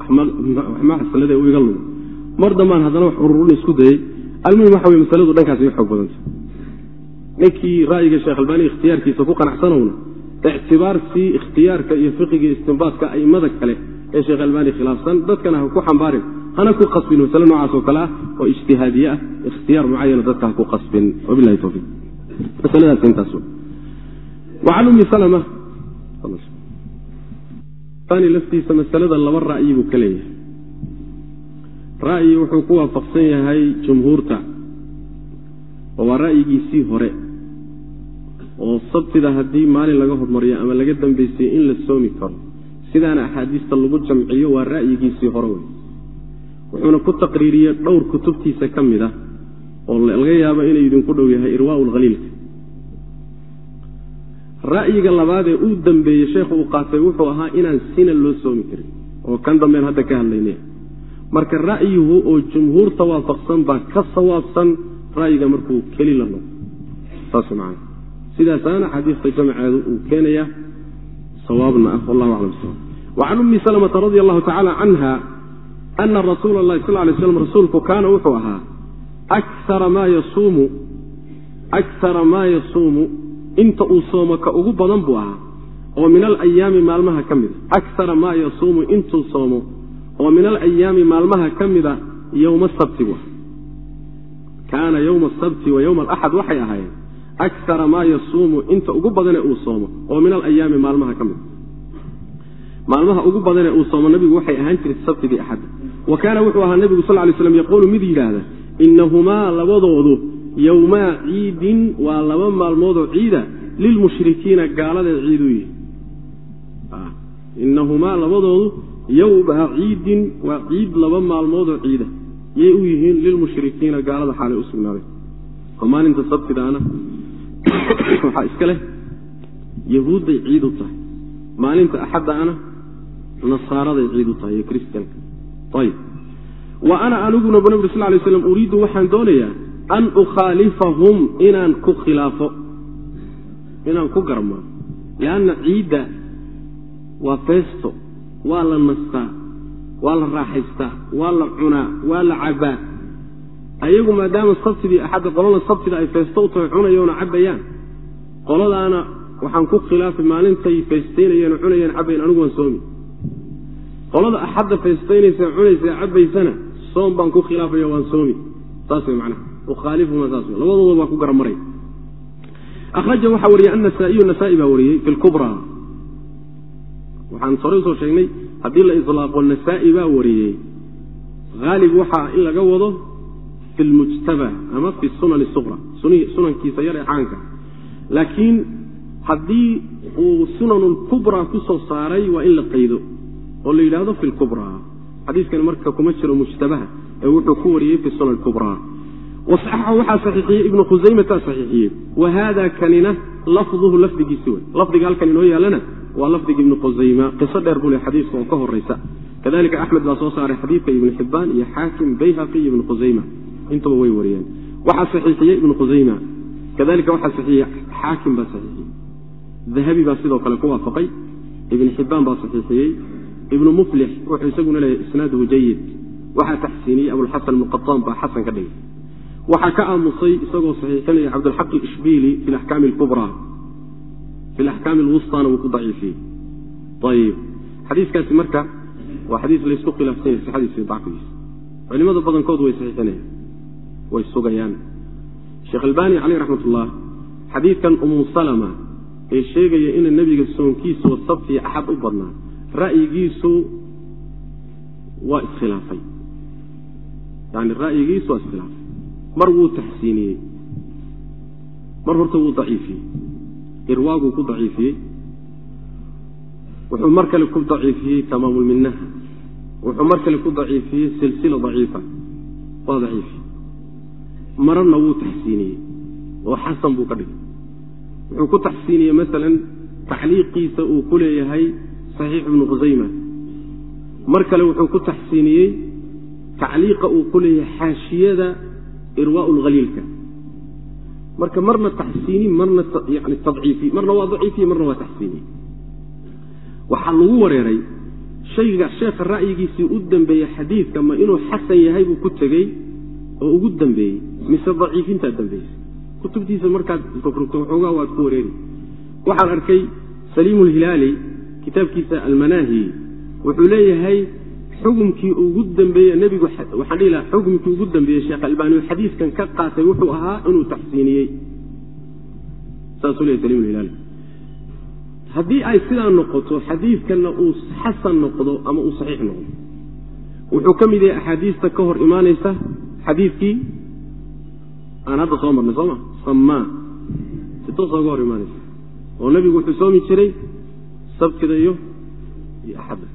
S1: Waxmasalade uu iga lumay. Mar dambaan haddana wax ururin isku dayey almuhim waxa wey masaladu dhankaas ay xoog badanta ninkii ra'yiga sheekh albani ikhtiyaarkiisa ku qanacsanowna ictibaartii ikhtiyaarka iyo fiqiga istinbaadka a'immada kale ee sheekh albani khilaafsan. Dadkana ha ku xambaarin hana ku qasbin masale noocaas oo kale ah oo ijtihaadiye ah ikhtiyaar mucayana dadka ha ku qasbin. Wabilahi towfiiq masaladaas intaas wacan ummi salama laftiisa masalada laba ra'yi buu ka leeyahay. Ra'yi wuxuu ku waafaqsan yahay jumhuurta oo waa ra'yigiisii hore oo sabtida haddii maalin laga hormariyo ama laga dambaysiyo in la soomi karo. Sidaana axaadiista lagu jamciyo waa ra'yigiisii hore wey wuxuuna ku taqriiriyey dhowr kutubtiisa ka mid ah oo laga yaabo inay idinku dhow yahay irwaau lkhaliilka ra'yiga labaad ee uu dambeeyey sheekhu uu qaatay wuxuu ahaa inaan sina loo soomi karin oo kan dambeyn hadda ka hadlaynay marka ra'yuhu oo jumhuurta waafaqsan baa ka sawaabsan ra'yiga markuu keli la noqdo. Saas man sidaasaana xadiista jamceedu uu keenaya sawaabna ah wallahu aclam wacan ummi salmata radi allahu tacaala canha ana rasuula allahi sal lay slam rasuulku kaana wuxuu ahaa akara maa yasuumu akara maa yasuumu inta uu soomo ka ugu badan buu ahaa oo min alayaami maalmaha ka mida akara maa yasuumu intuu soomo oo min alayaami maalmaha ka mida yowma sabti bu kaana yowma asabti wa yowma alaxad waxay ahaayeen akara maa yasuumu inta ugu badane uu soomo oo min alayaami maalmaha ka mida maalmaha ugu badane uu soomo nabigu waxay ahaan jirtay sabtidii axadda wa kaana wuxuu ahaa nebigu sal lay slam yaquulu mid yidhaahda inahumaa labadoodu yowmaa ciidin waa laba maalmoodoo ciida lilmushrikiina gaaladay ciid u yihi inahumaa labadoodu yowmaa ciidin waa ciid laba maalmoodoo ciida yay u yihiin lilmushrikiina gaalada xaalay u oo maalinta sabtidaana waxaa iska leh yahuudday ciid u tahay. Maalinta axaddaana nasaaraday ciid u tahay iyo kristanka ayb wa ana aniguna bu nabig sl lay slam uriidu waxaan doonayaa an ukhaalifahum inaan ku khilaafo. Inaan ku garmaa lianna ciidda waa feesto waa la nastaa waa la raaxaystaa waa la cunaa waa la cabaa ayagu maadaama sabtidii axadda qolada sabtida ay feesto u tahay cunayoona cabbayaan qoladaana waxaan ku khilaafi maalintay feestaynayeen cunayeen cabbayan anigu waan soomi. Qolada axadda feestaynaysa cunaysa cabbaysana soom baan ku khilaafaya waan soomi. Saas way macnaha. Ukhaalifuma saas wey labadooda baa ku garamaray. Akhraja waxaa wariyey annasaa'iyu nasaa-i baa wariyey fi lkubra waxaan sore u soo sheegnay haddii la ilaaqo nasaa-i baa wariyey haalib waxaa in laga wado fi lmujtaba ama fi sunan suqra sunankiisa yar ee caanka laakiin haddii uu sunan lkubra ku soo saaray waa in la qaydo oo la yidhaahdo fi lkubra xadiiskani marka kuma jiro mujtabaha ee wuxuu ku wariyey fi sunan kubra wasaxaxahu waxaa saxiixiyey ibnu khusaymataa saxiixiyey wa haada kanina lafduhu lafdigiisi wey lafdiga halkan inoo yaalana waa lafdiga ibnu khusayma qiso dheer buu le xadiiska oo ka horaysa kadalika axmed baa soo saaray xadiidka ibnu xibaan iyo xaakim bayhaqi iyo ibnu khusayma intuba way wariyeen. Waxaa saxiixiyey ibnu khusayma kadalika waxaa saxiixiyey xaakim baa saxiixiyey. Dahabi baa sidoo kale ku waafaqay. Ibn xibaan baa saxiixiyey. Ibnu muflix wuxuu isaguna leeyahy isnaaduhu jayid waxaa taxsiiniyey abulxasan ibnu qataan baa xasan ka dhigay. Waxaa ka aamusay isagoo saxiixinaya cabdilxaq ishbiili fi laxkaami alkubra. Fi laxkaami alwustana wuu ku daciifiyey. Ayib xadiiskaasi marka waa xadiis laysku khilaafsan yahay sixadiisa iyo dacfigiisa culimada badankood way saxiixinayaan way sugayaan. Sheekh albani caleyh raxmat ullah xadiidkan umu salama ee sheegaya ina nebiga soonkiisu sabtii axad u badnaa ra'yigiisu waa iskhilaafay. Yani ra'yigiisu waa iskhilaafay. Mar wuu taxsiiniyey. Mar horta wuu daciifiyey. Irwaaguu ku daciifiyey. Wuxuu mar kale ku daciifiyey tamaamulminaha wuxuu mar kale ku daciifiyey silsila daciifa. Waa daciifiyey marana wuu taxsiiniyey. Oo xasan buu ka dhigay. Wuxuu ku taxsiiniyey masalan tacliiqiisa uu ku leeyahay saxiix ibnu khusayma mar kale wuxuu ku taxsiiniyey tacliiqa uu ku leeyahay xaashiyada irwaa lhaliilka marka marna taxsiini marna yani tadciifi marna waa daciifiye marna waa taxsiiniye waxaa lagu wareeray shayga sheekha ra'yigiisii u dambeeyey xadiidka ma inuu xasan yahay buu ku tegey oo ugu dambeeyey mise daciifintaa dambeysay kutubtiisa markaad rogrogto waxoogaa waad ku wareeri waxaan arkay saliimu lhilaali kitaabkiisa almanaahi. Wuxuu leeyahay xukumkii ugu dambeeye nebigu waxaan dhihi lahaa xukumkii ugu dambeeyey sheekh albaani xadiiskan ka qaatay wuxuu ahaa inuu taxsiiniyey. Saasuu leeyahy saliim lhilaali haddii ay sidaa noqoto xadiidkanna uu xasan noqdo ama uu saxiix noqdo. Wuxuu ka mid yahay axaadiista ka hor imaanaysa xadiidkii aan hadda soo marnay sooma samaa si toosa uga hor imaanaysa oo nebigu wuxuu soomi jiray sabtida iyo iyo axadda.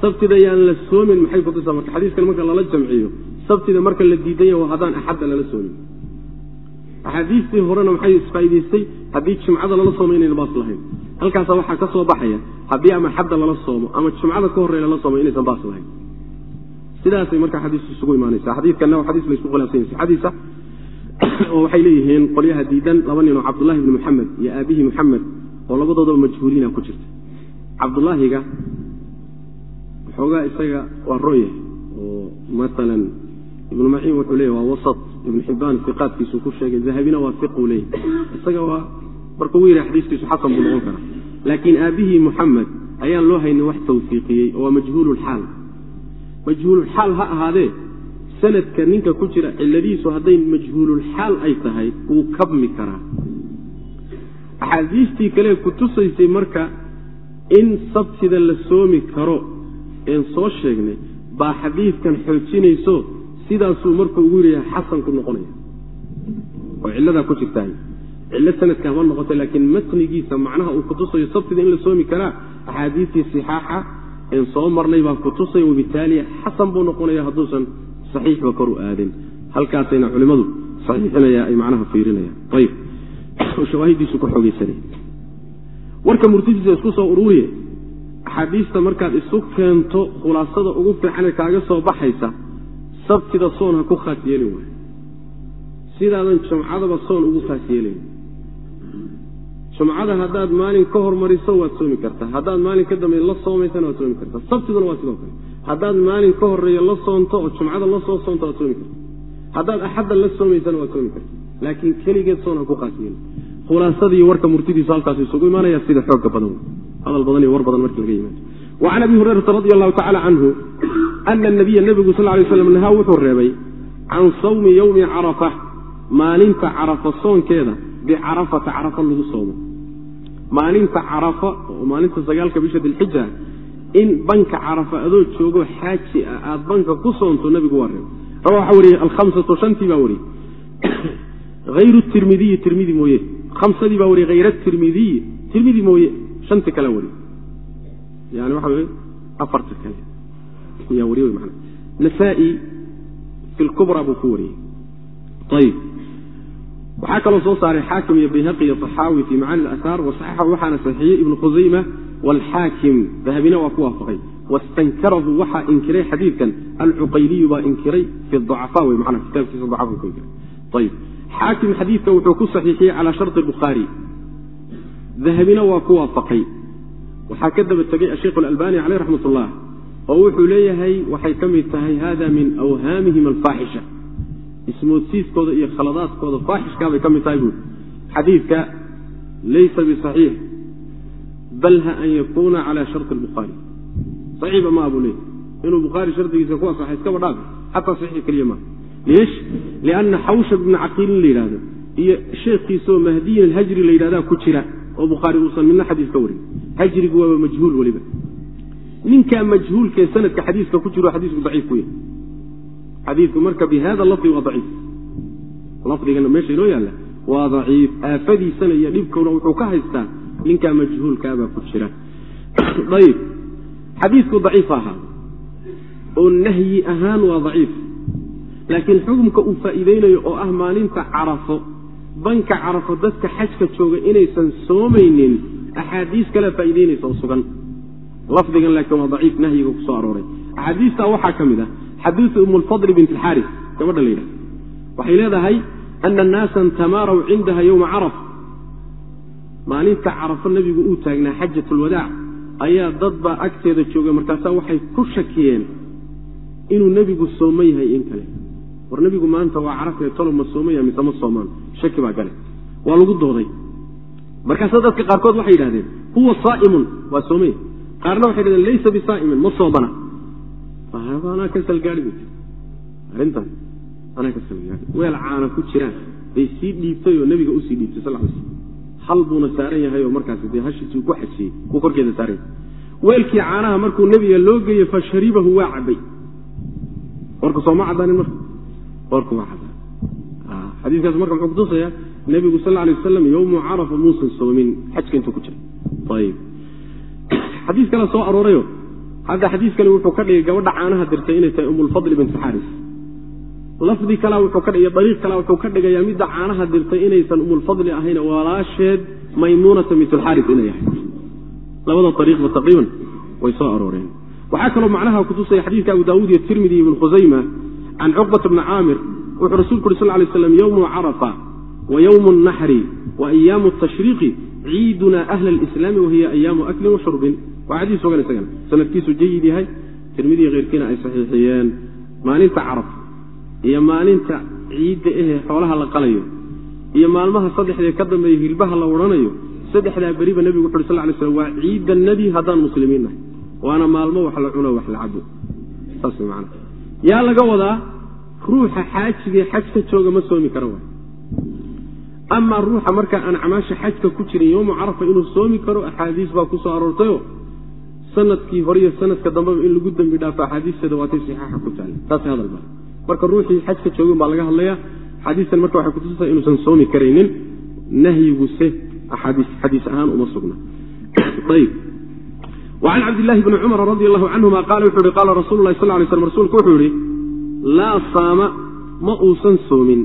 S1: Sabtida yaan la soomin maxay kutusaa marka xadiiskan marka lala jamciyo sabtida marka la diidan yaho haddaan axadda lala soomin. Axaadiistii horena maxay isfaa'idaystay haddii jimcada lala soomo inayna baas lahayn. Halkaasa waxaa ka soo baxaya haddii ama xadda lala soomo ama jimcada ka horey lala soomo inaysan baas lahayn sidaasay marka xadiistu isugu imaanaysa xadiidkanna waa xadiis laysku khilaafsan sixadiisa oo waxay leeyihiin qolyaha diidan laba nin oo cabdullahi ibni moxamed iyo aabihii moxamed oo labadoodaba majhuuliina ku jirta. Cabdulaahiga waxoogaa isaga waa roon yahay oo maalan ibnu maciin wuxuu leeyahy waa wasat. Ibnu xibaan iqaadkiisu ku sheegay dahabina waa iquu leeyahy isaga waa markuu yidhi xadiiskiisu xasan buu noqon karaa. Laakiin aabbihii muxamed ayaan loo haynin wax tawfiiqiyey oo waa majhuululxaal majhuululxaal ha ahaadee sanadka ninka ku jira ciladiisu hadday majhuululxaal ay tahay wuu kabmi karaa. Axaadiistii kale ku tusaysay marka in sabtida la soomi karo een soo sheegnay baa xadiidkan xoojinayso sidaasuu markuu ugu yidhaha xasan ku noqonaya. Oo cilladaa ku jirtahay cillo sanadka hama noqoto laakiin matnigiisa macnaha uu kutusayo sabtida in la soomi karaa axaadiistii sixaaxa een soo marnay baa kutusaya wabitaali xasan buu noqonaya hadduusan saxiixba kor u aadin. Halkaasayna culimmadu saxiixinaya ay macnaha fiirinayaan ayib shawaahidiisu ku xoogeysanaya warka murtidiisa isku soo ururiye axaadiista markaad isu keento khulaasada ugu fiicane kaaga soo baxaysa sabtida soon ha ku khaas yeelin waay sidaadan jumcadaba soon ugu khaas yeelayn jumcada haddaad maalin ka hormariso waad soomi kartaa haddaad maalin ka dambe la soomaysana waad soomi kartaa sabtiduna waa sidoo kale. Haddaad maalin ka horeeyo la soonto oo jumcada la soo soonto waad soomi kartaa haddaad axadda la soomaysana waad soomi kartaa laakiin keligeed soon ha ku khaas yeelin khulaasadii warka murtidiisu halkaas isugu imaanaya sida xooga badan. Hadal badan iyo war badan markii laga yimaado. Wacan abi hurayrata radi allahu tacala canhu ana nabiya nebigu sal lay slam nahaa wuxuu reebay can sawmi yowmi carafa maalinta carafa soonkeeda bicarafata carafa lagu soomo maalinta carafa oo maalinta sagaalka bisha dilxija in banka carafa adoo joogo xaaji ah aada banka ku soonto nebigu waa reebay rawa waxaa wariyey alhamsatu shantii baa wariyey. Hayru tirmidiyi tirmidi mooye. Hamsadii baa wariyey hayra tirmidiyi tirmidi mooye shanti kale wariy yani waxa wey afarta kale. Yaa wariy man nasaa-i fi lkubra buu ku wariyey. Ayib waxaa kaloo soo saaray xaakim iyo bayhaqi iyo taxaawi fi macani asaar wasaxaxahu waxaana saxiixiyey ibnu khusayma waalxaakim dahabina waa ku waafaqay. Wastankarahu waxaa inkiray xadiidkan alcuqayliyu baa inkiray fi ducafaa wey mana kitaabkiisa ducafa ku inkiray. Ayib xaakim xadiidka wuxuu ku saxiixiyey calaa sharti bukhaari dahabina waa ku waafaqay. Waxaa ka daba tegey asheikh alalbani caleyh raxmat oo wuxuu leeyahay waxay ka mid tahay hada min awhaamihim alfaaxisha ismoodsiiskooda iyo khaladaadkooda faaxishkaabay ka mid tahay buui xadiidka laysa bisaxiix bal ha an yakuuna cala sharti lbukhaari saxiiba maa buu leeyahy inuu bukhaari shardigiisa ku asaxa iskaba dhaaf. Xataa saxiix keliya maa liish lianna xawshab ibna caqiilin la yidhahdo iyo sheekhiisaoo mahdiyin alhajri la yidhahdaa ku jira oo bukhaari uusan midna xadiis ka warin. Hajrigu waaba majhuul weliba ninkaa majhuulkee sanadka xadiiska ku jiro xadiisku daciif ku yahay xadiidku marka bi hada lafdi waa daciif. Lafdigana meesha inoo yaalla waa daciif. Aafadiisana iyo dhibkuna wuxuu ka haystaa ninkaa majhuulkaabaa ku jira. Ayib xadiidku daciif ahaa. Oo nahyi ahaan waa daciif. Laakiin xukumka uu faa'iideynayo oo ah maalinta carafo banka carafo dadka xajka jooga inaysan soomaynin axaadiis kalea faa'iideynaysa oo sugan. Lafdigan laakiin waa daciif nahyiga ku soo arooray. Axaadiistaa waxaa ka mid ah xadiidu umulfadli bint alxaaris gabadha la yidhaha waxay leedahay ana naasan tamaaraw cindaha yowma caraf maalinta carafo nebigu uu taagnaa xajat lwadaac ayaa dad baa agteeda joogay markaasaa waxay ku shakiyeen inuu nebigu sooman yahay in kale. War nebigu maanta waa carafee tolo ma sooman yahay mise ma soomaan. Shaki baa gale waa lagu dooday. Markaasa dadka qaarkood waxay yidhahdeen huwa saa'imun. Waa soomaya qaarna waxay dhahdeen laysa bisaa'imin ma soomana anaa ka salgaai bu arrintan anaa ka salgaai weel caana ku jiraan. Bay sii dhiibtay oo nebiga u sii dhiibtay sal slam hal buuna saaran yahay oo markaas dee hashiisuu ku xajiyey kuu korkeeda saaran weelkii caanaha markuu nebiga loo geeyey fa sharibahu waa cabay warku sooma cadaanin marka? Warku waa cadaan xadiiskaas marka muxuu kutusayaa nebigu sal alay wasalam yowmu carafa muusan soomin xajka intuu ku jiray. Ayib xadiis kale soo aroorayo hadda xadiiskani wuxuu ka dhigay gabadha caanaha dirtay inay tahay umulfadli bint xaaris. Lafdi kalea wuxuu ka dhigay dariiq kalea wuxuu ka dhigayaa midda caanaha dirtay inaysan umulfadli ahayn walaasheed maymuunata mitulxaaris inay ahayd. Labada ariiqba taqriiban way soo arooreen. Waxaa kaloo macnaha kutusaya xadiiska abu daawuud iyo tirmidi ibn khusayma can cuqbata bni caamir wuxuu rasulku uri sal lay slam yowmu carafa wa yowmu naxri wa ayaamu tashriiqi ciiduna ahla alislaami wahiya ayaamu aklin wa waa xadiis sugan isagana sanadkiisu jayid yahay tirmidiya keyrkiina ay saxiixiyeen. Maalinta caraf iyo maalinta ciidda ahee xoolaha la qalayo iyo maalmaha saddexdee ka dambeeya hilbaha la odhanayo saddexdaa beriba nebigu wuxu uri sal lay slam waa ciidda nebi haddaan muslimiin nahay waana maalmo wax la cuno wax la cabo saas man yaa laga wadaa ruuxa xaajigee xaj ka jooga ma soomi kara waay. Amaa ruuxa markaa aan camaasha xajka ku jirin yowmu carafa inuu soomi karo axaadiis baa ku soo aroortayo sannadkii hore iyo sanadka dambeba in lagu dembi dhaafo axaadiisteeda waatay saxiixa ku taala taas hadal ba marka ruuxii xajka joogin baa laga hadlaya axaadiistan marka waxay kutusaysaa inuusan soomi karaynin nahyiguse xadiis ahaan uma sugna. Ayb wacan cabdillahi bni cumar radi allahu canhuma qaala wuxuu ihi qaala rasulu lahi sal lay slm rasuulku wuxuu yihi laa saama ma uusan soomin.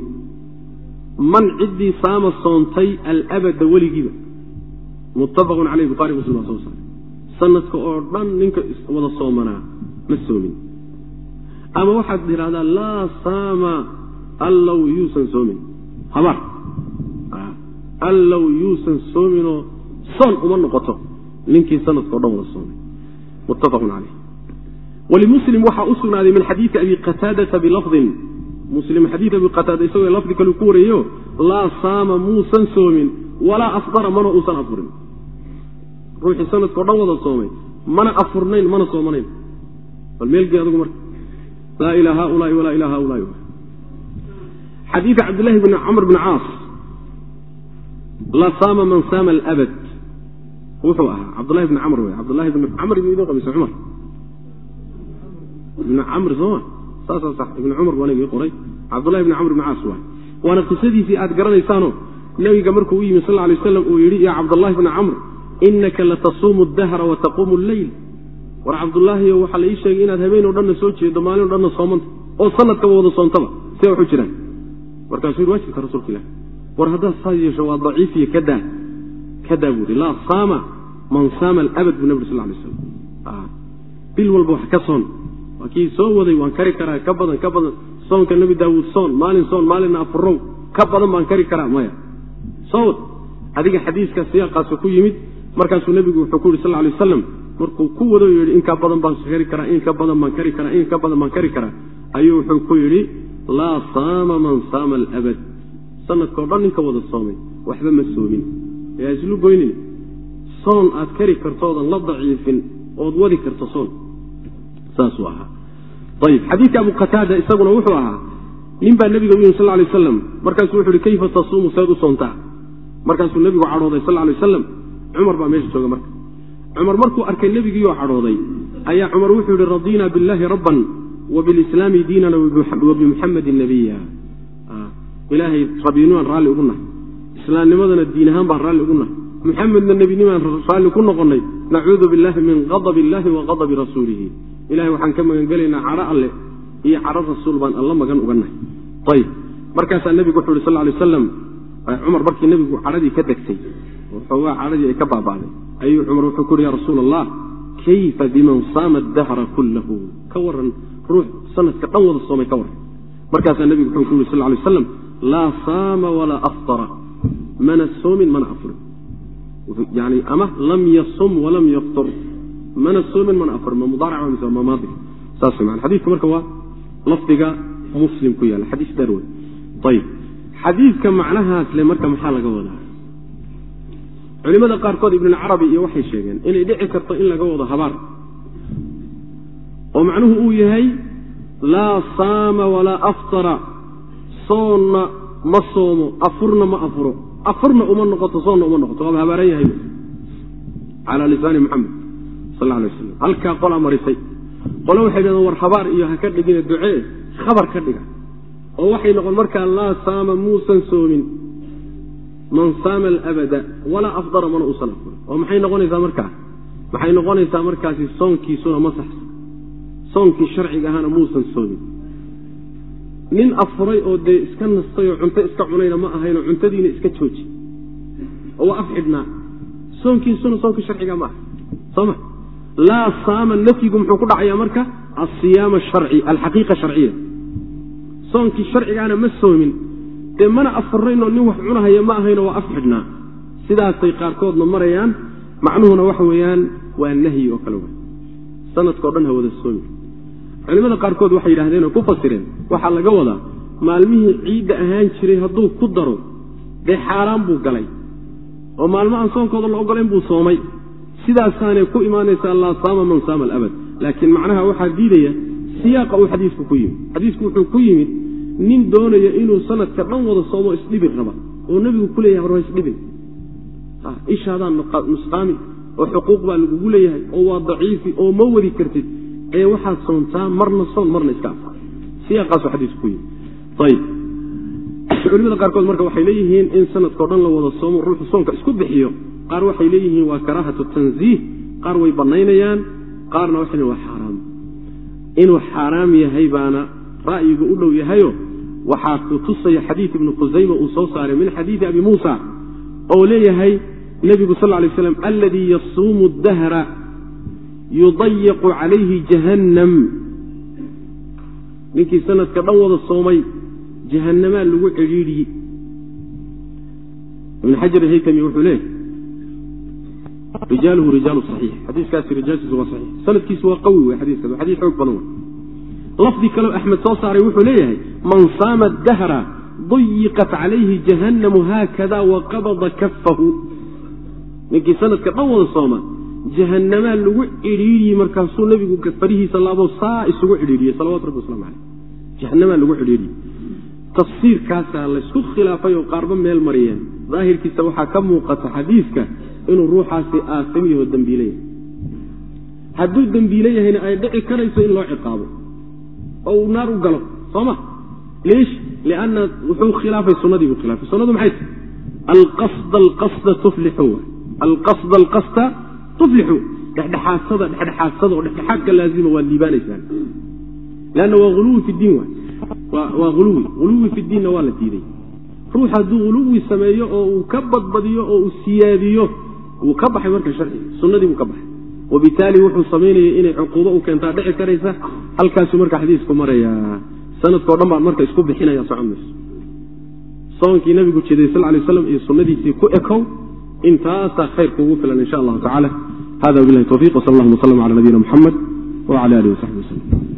S1: Man ciddii saama soontay alabada weligiiba. Muttafaqun caleyh buhari muslim baa soo saaray sanadka oo dhan ninka wada soomanaa ma soomin. Ama waxaad tidhahdaa laa saama allow yuusan soomin. Habaar allow yuusan soominoo soon uma noqoto ninkii sanadka o dhan wada soomay. Muttafaqun caleyh walimuslim waxaa u sugnaaday min xadiidi abi qataadata bilafdin. Muslim xadiid abi qataada isagoo lafdi kale ku warayo laa saama muusan soomin walaa afdara mana uusan afurin ruuxii sanadkao dhan wada soomay mana afurnayn mana soomanayn. Bal meelgee adugu marka. Laa ilaa haulaai walaa ilaa haulaai xadiida cabdillahi bni camr bni caas. La saama man saama alabad. Wuxuu ahaa cabdullahi bni camr wey cabdullahi bni camr ibn idin qamise cumar. Ibni camr sooma saasaa sax ibni cumar baan igii qoray cabdullahi bni camr bni caas waay waana qisadiisii aad garanaysaano nebiga markuu u yimi sal lla alay waslam uu yidhi ya cabdallahi bni camr inaka latasuumu dahra wataquumu lleyl war cabdullaahiyo waxaa la ii sheegay inaad habeen o dhanna soo jeedo maalin o dhanna soomanta oo sanadkaba wada soontaba see waxu jiraan markaasuu yidhi waa jirta rasuulka ilah war haddaad saas yeesho waa daciifiyo kadaa kadaa buu yidhi laa saama man saama alabad buu nabig sal lay slam bil walba wax ka soon. Waa kii soo waday waan kari karaa ka badan ka badan. Soonka nebi daawuud soon maalin soon maalinna afurow ka badan baan kari karaa maya. Soo wad adiga xadiiska siyaaqaasa ku yimid markaasuu nebigu wuxuu ku yidhi sal lay waslam markuu ku wado yidhi inka badan baan kari karaa in ka badan baan kari karaa in ka badan baan kari karaa. Ayuu wuxuu ku yidhi laa saama man saama alabad. Sanadkao dhan ninka wada soomay waxba ma soomin. Yaa islu goynin? Soon aad kari karto oodan la daciifin ood wadi karto soon. Saasuu ahaa. Ayib xadiidka abu qataada isaguna wuxuu ahaa nin baa nebiga u sal lay waslam markaasuu wuxu uhi kayfa tasuumu? Seed u soontaa? Markaasuu nebigu cadhooday sal lay waslam cumar baa meesha jooga marka. Cumar markuu arkay nebigiioo cadhooday ayaa cumar wuxuu yihi radiina biاllahi rabban wbilislaami diinan wabimuxamadin nabiya ilaahay rabbinimaan raalli ugu nahay. Islaamnimadana diin ahaan baan raalli ugu nahay. Muxamedna nebinimaan raalli ku noqonnay nacuudu billahi min qadab illahi wa qadabi rasuulihi. Ilahay waxaan ka magan gelaynaa cadho alleh iyo cadho rasuul baan alla magan uga nahay. Ayb markaasaa nebigu wuxu yhi sal lay waslam cumar markii nebigu cadhadii ka degtay oo xoogaa cadhadii ay ka baaba'day. Ayuu cumar wuxuu ku yhi ya rasuul allah kayfa biman saama adahra kullahu? Ka waran ruux sanadka dhan wada soomay ka waran markaasaa nebigu wuxuu ku yuri sal lay waslam laa saama walaa aftara. Mana soomin mana afurin yani ama lam yasum walam yaftur. Mana soomin mana afurin ma mudaarac mise ma maadi. Saas man xadiidka marka waa lafdiga muslim ku yaalla. Xadiis dheer wey ayib xadiidka macnahaas le marka maxaa laga wadaa culimada qaarkood ibnulcarabi iyo waxay sheegeen inay dhici karto in laga wado habaar. Oo macnuhu uu yahay laa saama walaa aftara. Soonna ma soomo afurna ma afuro. Afurna uma noqoto soonna uma noqoto. Waaba habaaran yahay. Calaa lisaani muxamed sal lla alay waslam halkaa qolaa marisay. Qole waxay dhahdeen war habaar iyo ha ka dhigine ducee khabar ka dhiga. Oo waxay noqon markaa laa saama muusan soomin man saama alabada walaa afdara mana uusan afurin oo maxay noqonaysaa markaa? Maxay noqonaysaa markaasi soonkiisuna ma saxsa soonkii sharciga ahaana muusan soomin nin afuray oo dee iska nastay oo cunto iska cunayna ma ahaynoo cuntadiina iska jooji. Oo waa af xidhnaa soonkiisuna soonkii sharciga ma aha. Soo ma? Laa saama nafyigu muxuu ku dhacayaa marka? Asiyaama sharci alxaqiiqa sharciya. Soonkii sharcigaana ma soomin dee mana afuraynoo nin wax cunahaya ma ahaynoo waa af xidhnaa sidaasay qaarkoodna marayaan. Macnuhuna waxa weeyaan waa nahyi oo kale wey sanadkao dhan ha soomi. Culimada qaarkood waxay yidhahdeen oo ku fasireen waxaa laga wadaa maalmihii ciidda ahaan jiray hadduu ku daro dee xaaraan buu galay. Oo maalmo aan soonkooda la ogolayn buu soomay. Sidaasaanay ku imaanaysaa laa saama man saama alabad. Laakiin macnaha waxaa diidaya siyaaqa uu xadiisku ku yimid xadiisku wuxuu ku yimid nin doonaya inuu sanadka dhan wada soomo isdhibin raba oo nebigu ku leeyahay war isdhibin ishaadaan nusqaami oo xuquuq baa lagugu leeyahay oo waa daciifi oo ma wadi kartid ee waxaad soontaa marna soon marna iska afa siyaaqaasu xadiisku ku yimid ayib culimada qaarkood marka waxay leeyihiin in sanadkao dhan la wada soomo ruuxu soonka isku bixiyo qaar waxay leeyihiin waa karaahatu tanziih qaar way bannaynayaan qaarna waxay leeyihiin waa xaaraam. Inuu xaaraam yahay baana ra'yigu u dhow yahayo waxaa ku tusaya xadiid ibnu khusayma uu soo saaray min xadiidi abi muusa oo leeyahay nebigu sal lay slam alladii yasuumu dahra yudayiqu calayhi jahannam. Ninkii sanadka dhan wada soomay jahanamaa lagu cidhiidhiyey ibn xajar haytami wuxuu leeyahy rijaaluhu rijaalu saxiix. Xadiiskaasi rijaalkiisu waa saxiix. Sanadkiisu waa qawi wey xadiiskaas waa xadiis xoog badan wey lafdi kaleo axmed soo saaray wuxuu leeyahay man saama dahra dayiqat calayhi jahannamu haakada waqabada kafahu ninkii sanadka dhan wada sooma jahanamaa lagu cidhiidhiyey markaasuu nebigu farihiisa laabo saa isugu cidhiidhiyey salawatu rabbi waslamu caleyh jahanamaa lagu cidhiidhiyey. Tafsiirkaasaa laysku khilaafay oo qaarba meel mariyeen. Daahirkiisa waxaa ka muuqata xadiiska inuu ruuxaasi aasim yaho dembiile yahay hadduu dembiile yahayna ay dhici karayso in loo ciqaabo oo uu naar u galo soo ma? Liish lianna wuxuu khilaafay sunnadii buu khilaafay. Sunnadu maxay? Tahy alqasda alqasda tuflixu alqasda alqasda tuflixu dhexdhexaadsada dhexdhexaadsada oo dhexdhexaadka laazima waad liibaanaysaan. Leanna waa huluwi fi diin waay. Waa huluwi huluwi fi diinna waa la diiday. Ruux hadduu huluwi sameeyo oo uu ka badbadiyo oo uu siyaadiyo wuu ka baxay marka sharciga sunnadii buu ka baxay wabitaali wuxuu samaynayay inay cuquubo u keentaa dhici karaysa halkaasuu marka xadiisku marayaa sanadkao dhan baan marka isku bixinaya socon mayso soonkii nabigu jeeday sal lay slam iyo sunnadiisii ku ekow intaasaa khayr kuugu filan insha allahu tacala hada wabilahi towfiq wsal allahuma wslm cala nabiyina muxamed wcala alihi wasaxbi waslm